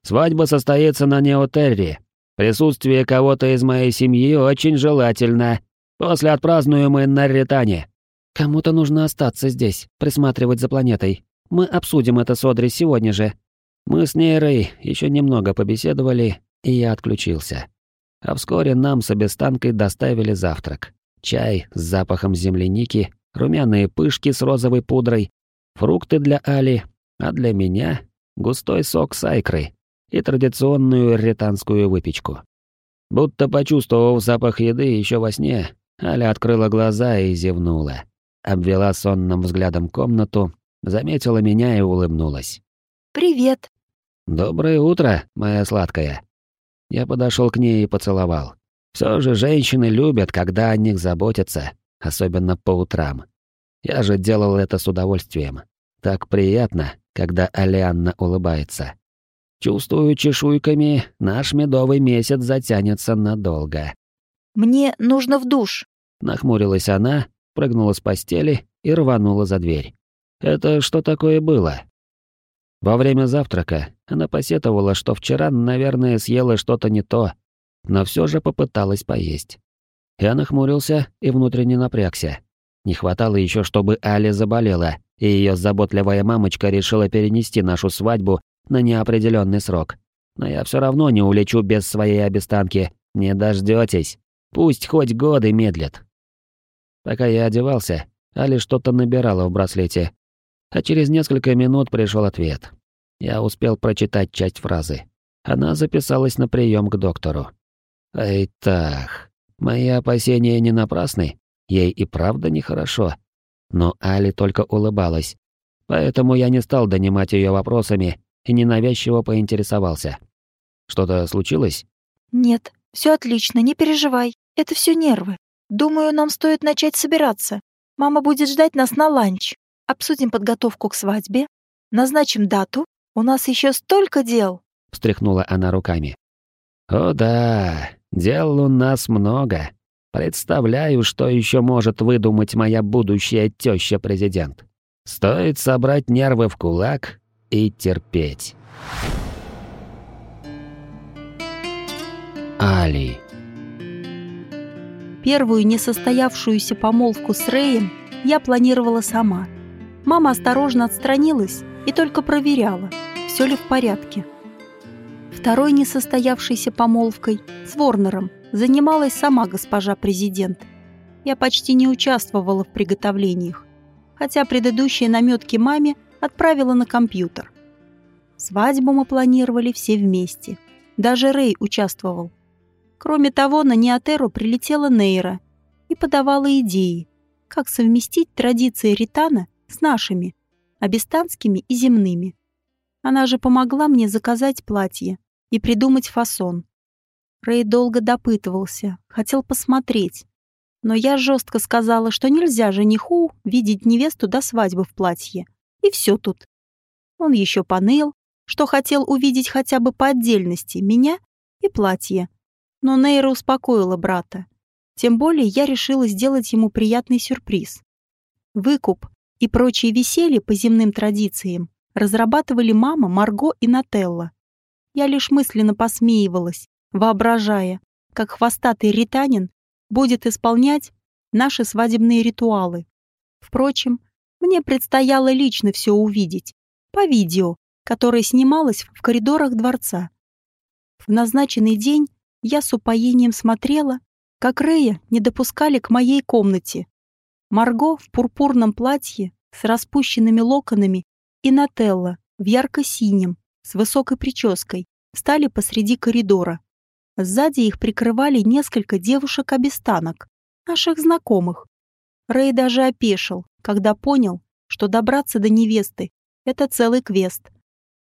Свадьба состоится на Неотерре. Присутствие кого-то из моей семьи очень желательно. После отпразднуем мы на Ритане». «Кому-то нужно остаться здесь, присматривать за планетой. Мы обсудим это с Одри сегодня же». Мы с Нейрой еще немного побеседовали, и я отключился. А вскоре нам с обестанкой доставили завтрак. Чай с запахом земляники, румяные пышки с розовой пудрой, фрукты для Али, а для меня — густой сок с айкры и традиционную ретанскую выпечку. Будто почувствовав запах еды еще во сне, Аля открыла глаза и зевнула. Обвела сонным взглядом комнату, заметила меня и улыбнулась. «Привет!» «Доброе утро, моя сладкая!» Я подошел к ней и поцеловал. Все же женщины любят, когда о них заботятся, особенно по утрам. Я же делал это с удовольствием. Так приятно, когда Алианна улыбается. Чувствую чешуйками, наш медовый месяц затянется надолго. «Мне нужно в душ», — нахмурилась она, прыгнула с постели и рванула за дверь. Это что такое было? Во время завтрака она посетовала, что вчера, наверное, съела что-то не то, но все же попыталась поесть. Я нахмурился и внутренне напрягся. Не хватало еще, чтобы Али заболела, и ее заботливая мамочка решила перенести нашу свадьбу на неопределенный срок. Но я все равно не улечу без своей обестанки. Не дождетесь. Пусть хоть годы медлят. Пока я одевался, Али что-то набирала в браслете. А через несколько минут пришел ответ. Я успел прочитать часть фразы. Она записалась на прием к доктору. Эй, так. Мои опасения не напрасны. Ей и правда нехорошо. Но Али только улыбалась. Поэтому я не стал донимать ее вопросами и ненавязчиво поинтересовался. Что-то случилось? Нет, все отлично, не переживай. Это все нервы. Думаю, нам стоит начать собираться. Мама будет ждать нас на ланч. Обсудим подготовку к свадьбе. Назначим дату. У нас еще столько дел. Встряхнула она руками. О да, дел у нас много. Представляю, что еще может выдумать моя будущая теща-президент. Стоит собрать нервы в кулак и терпеть. Али. Первую несостоявшуюся помолвку с Рэем я планировала сама. Мама осторожно отстранилась и только проверяла, все ли в порядке. Второй несостоявшейся помолвкой с Ворнером занималась сама госпожа президент. Я почти не участвовала в приготовлениях, хотя предыдущие наметки маме отправила на компьютер. Свадьбу мы планировали все вместе. Даже Рэй участвовал. Кроме того, на Неотеру прилетела Нейра и подавала идеи, как совместить традиции Ритана с нашими, абистанскими и земными. Она же помогла мне заказать платье и придумать фасон. Рэй долго допытывался, хотел посмотреть. Но я жестко сказала, что нельзя жениху видеть невесту до свадьбы в платье. И все тут. Он еще поныл, что хотел увидеть хотя бы по отдельности меня и платье. Но Нейра успокоила брата. Тем более я решила сделать ему приятный сюрприз. Выкуп и прочие веселья по земным традициям разрабатывали мама, Марго и Нателла. Я лишь мысленно посмеивалась, воображая, как хвостатый ританин будет исполнять наши свадебные ритуалы. Впрочем, мне предстояло лично все увидеть, по видео, которое снималось в коридорах дворца. В назначенный день я с упоением смотрела, как Рея не допускали к моей комнате. Марго в пурпурном платье с распущенными локонами и Нателла в ярко-синем с высокой прической стали посреди коридора. Сзади их прикрывали несколько девушек-обестанок, наших знакомых. Рэй даже опешил, когда понял, что добраться до невесты — это целый квест.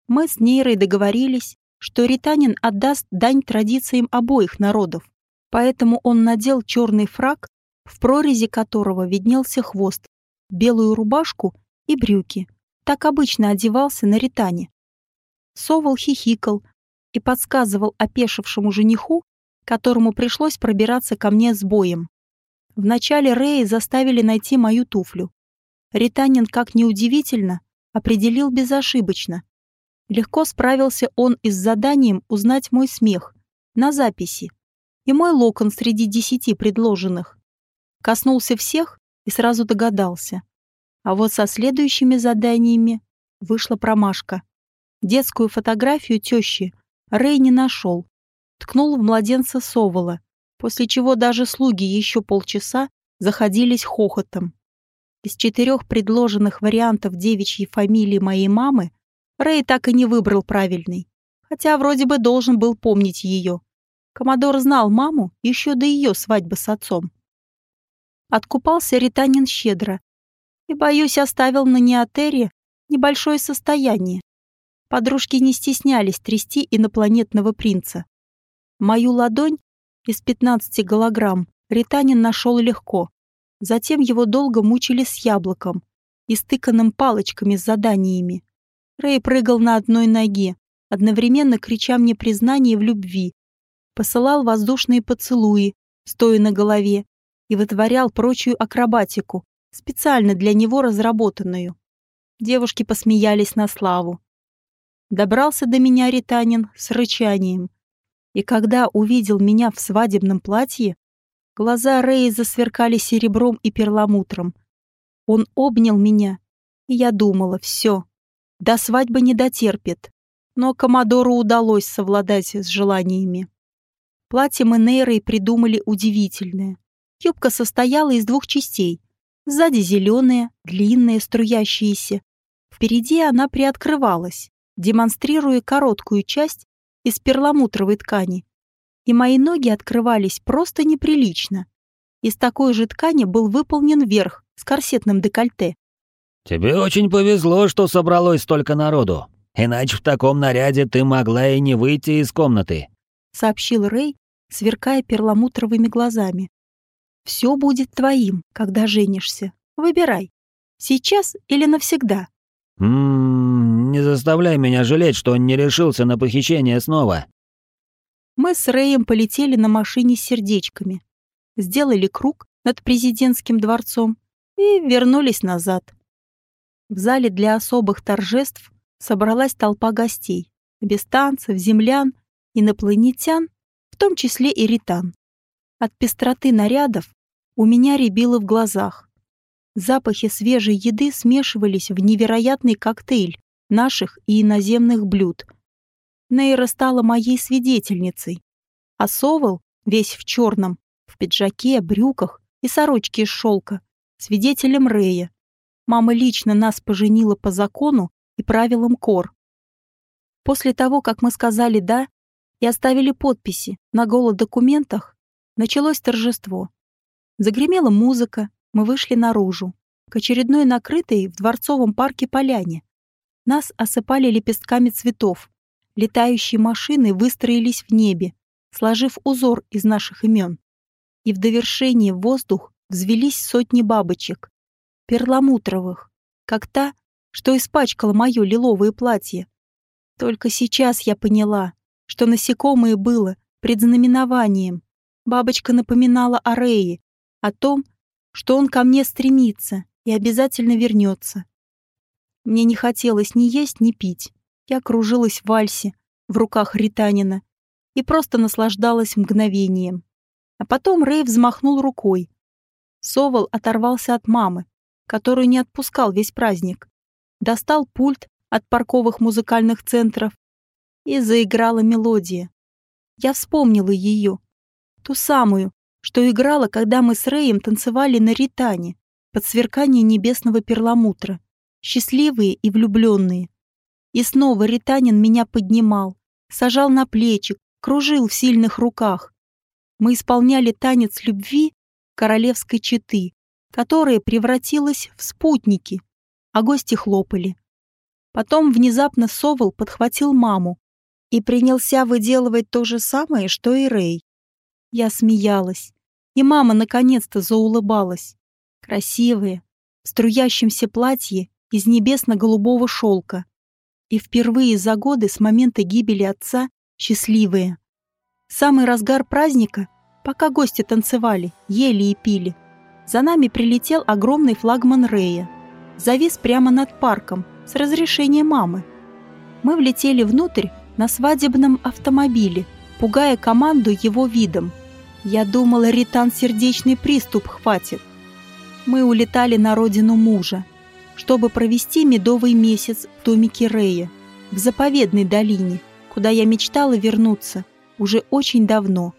Мы с Нейрой договорились, что Ританин отдаст дань традициям обоих народов, поэтому он надел черный фраг, в прорези которого виднелся хвост, белую рубашку и брюки. Так обычно одевался на Ритане. Совол хихикал, и подсказывал опешившему жениху, которому пришлось пробираться ко мне с боем. Вначале Рэи заставили найти мою туфлю. Ританин, как неудивительно, определил безошибочно. Легко справился он и с заданием узнать мой смех на записи и мой локон среди десяти предложенных. Коснулся всех и сразу догадался. А вот со следующими заданиями вышла промашка. Детскую фотографию тещи Рэй не нашел. Ткнул в младенца Совола, после чего даже слуги еще полчаса заходились хохотом. Из четырех предложенных вариантов девичьей фамилии моей мамы Рэй так и не выбрал правильный, хотя вроде бы должен был помнить ее. Комодор знал маму еще до ее свадьбы с отцом. Откупался Ританин щедро и, боюсь, оставил на Неотере небольшое состояние. Подружки не стеснялись трясти инопланетного принца. Мою ладонь из 15 голограмм Ританин нашел легко. Затем его долго мучили с яблоком, и истыканным палочками с заданиями. Рэй прыгал на одной ноге, одновременно крича мне признание в любви. Посылал воздушные поцелуи, стоя на голове, и вытворял прочую акробатику, специально для него разработанную. Девушки посмеялись на славу. Добрался до меня Ританин с рычанием. И когда увидел меня в свадебном платье, глаза Рэя засверкали серебром и перламутром. Он обнял меня, и я думала, все, до свадьбы не дотерпит. Но Комодору удалось совладать с желаниями. Платье мы Нейрой придумали удивительное. Юбка состояла из двух частей. Сзади зеленая, длинная, струящаяся. Впереди она приоткрывалась, демонстрируя короткую часть из перламутровой ткани. И мои ноги открывались просто неприлично. Из такой же ткани был выполнен верх с корсетным декольте. «Тебе очень повезло, что собралось столько народу. Иначе в таком наряде ты могла и не выйти из комнаты», — сообщил Рэй, сверкая перламутровыми глазами. «Все будет твоим, когда женишься. Выбирай. Сейчас или навсегда?» «Ммм, не заставляй меня жалеть, что он не решился на похищение снова». Мы с Рэем полетели на машине с сердечками, сделали круг над президентским дворцом и вернулись назад. В зале для особых торжеств собралась толпа гостей, бестанцев, землян, инопланетян, в том числе и ритан. От пестроты нарядов у меня рябило в глазах. Запахи свежей еды смешивались в невероятный коктейль наших и иноземных блюд. Нейра стала моей свидетельницей, а Совал, весь в черном, в пиджаке, брюках и сорочке из шелка, свидетелем Рея, Мама лично нас поженила по закону и правилам КОР. После того, как мы сказали «да» и оставили подписи на голодокументах, началось торжество. Загремела музыка, мы вышли наружу, к очередной накрытой в дворцовом парке поляне. Нас осыпали лепестками цветов. Летающие машины выстроились в небе, сложив узор из наших имен. И в довершение в воздух взвелись сотни бабочек, перламутровых, как та, что испачкала мое лиловое платье. Только сейчас я поняла, что насекомое было предзнаменованием. Бабочка напоминала о Рее, о том, что он ко мне стремится и обязательно вернется. Мне не хотелось ни есть, ни пить. Я кружилась в вальсе, в руках Ританина, и просто наслаждалась мгновением. А потом Рэй взмахнул рукой. Совал оторвался от мамы, которую не отпускал весь праздник. Достал пульт от парковых музыкальных центров и заиграла мелодия. Я вспомнила ее, ту самую, что играла, когда мы с Рэем танцевали на ритане под сверкание небесного перламутра, счастливые и влюбленные. И снова ританин меня поднимал, сажал на плечи, кружил в сильных руках. Мы исполняли танец любви королевской четы, которая превратилась в спутники, а гости хлопали. Потом внезапно Совол подхватил маму и принялся выделывать то же самое, что и Рэй. Я смеялась, и мама наконец-то заулыбалась. Красивая, в струящемся платье из небесно-голубого шелка. И впервые за годы с момента гибели отца счастливая. Самый разгар праздника, пока гости танцевали, ели и пили – за нами прилетел огромный флагман Рея. Завис прямо над парком с разрешения мамы. Мы влетели внутрь на свадебном автомобиле, пугая команду его видом. Я думала, Ритан сердечный приступ хватит. Мы улетали на родину мужа, чтобы провести медовый месяц в домике Рея, в заповедной долине, куда я мечтала вернуться уже очень давно –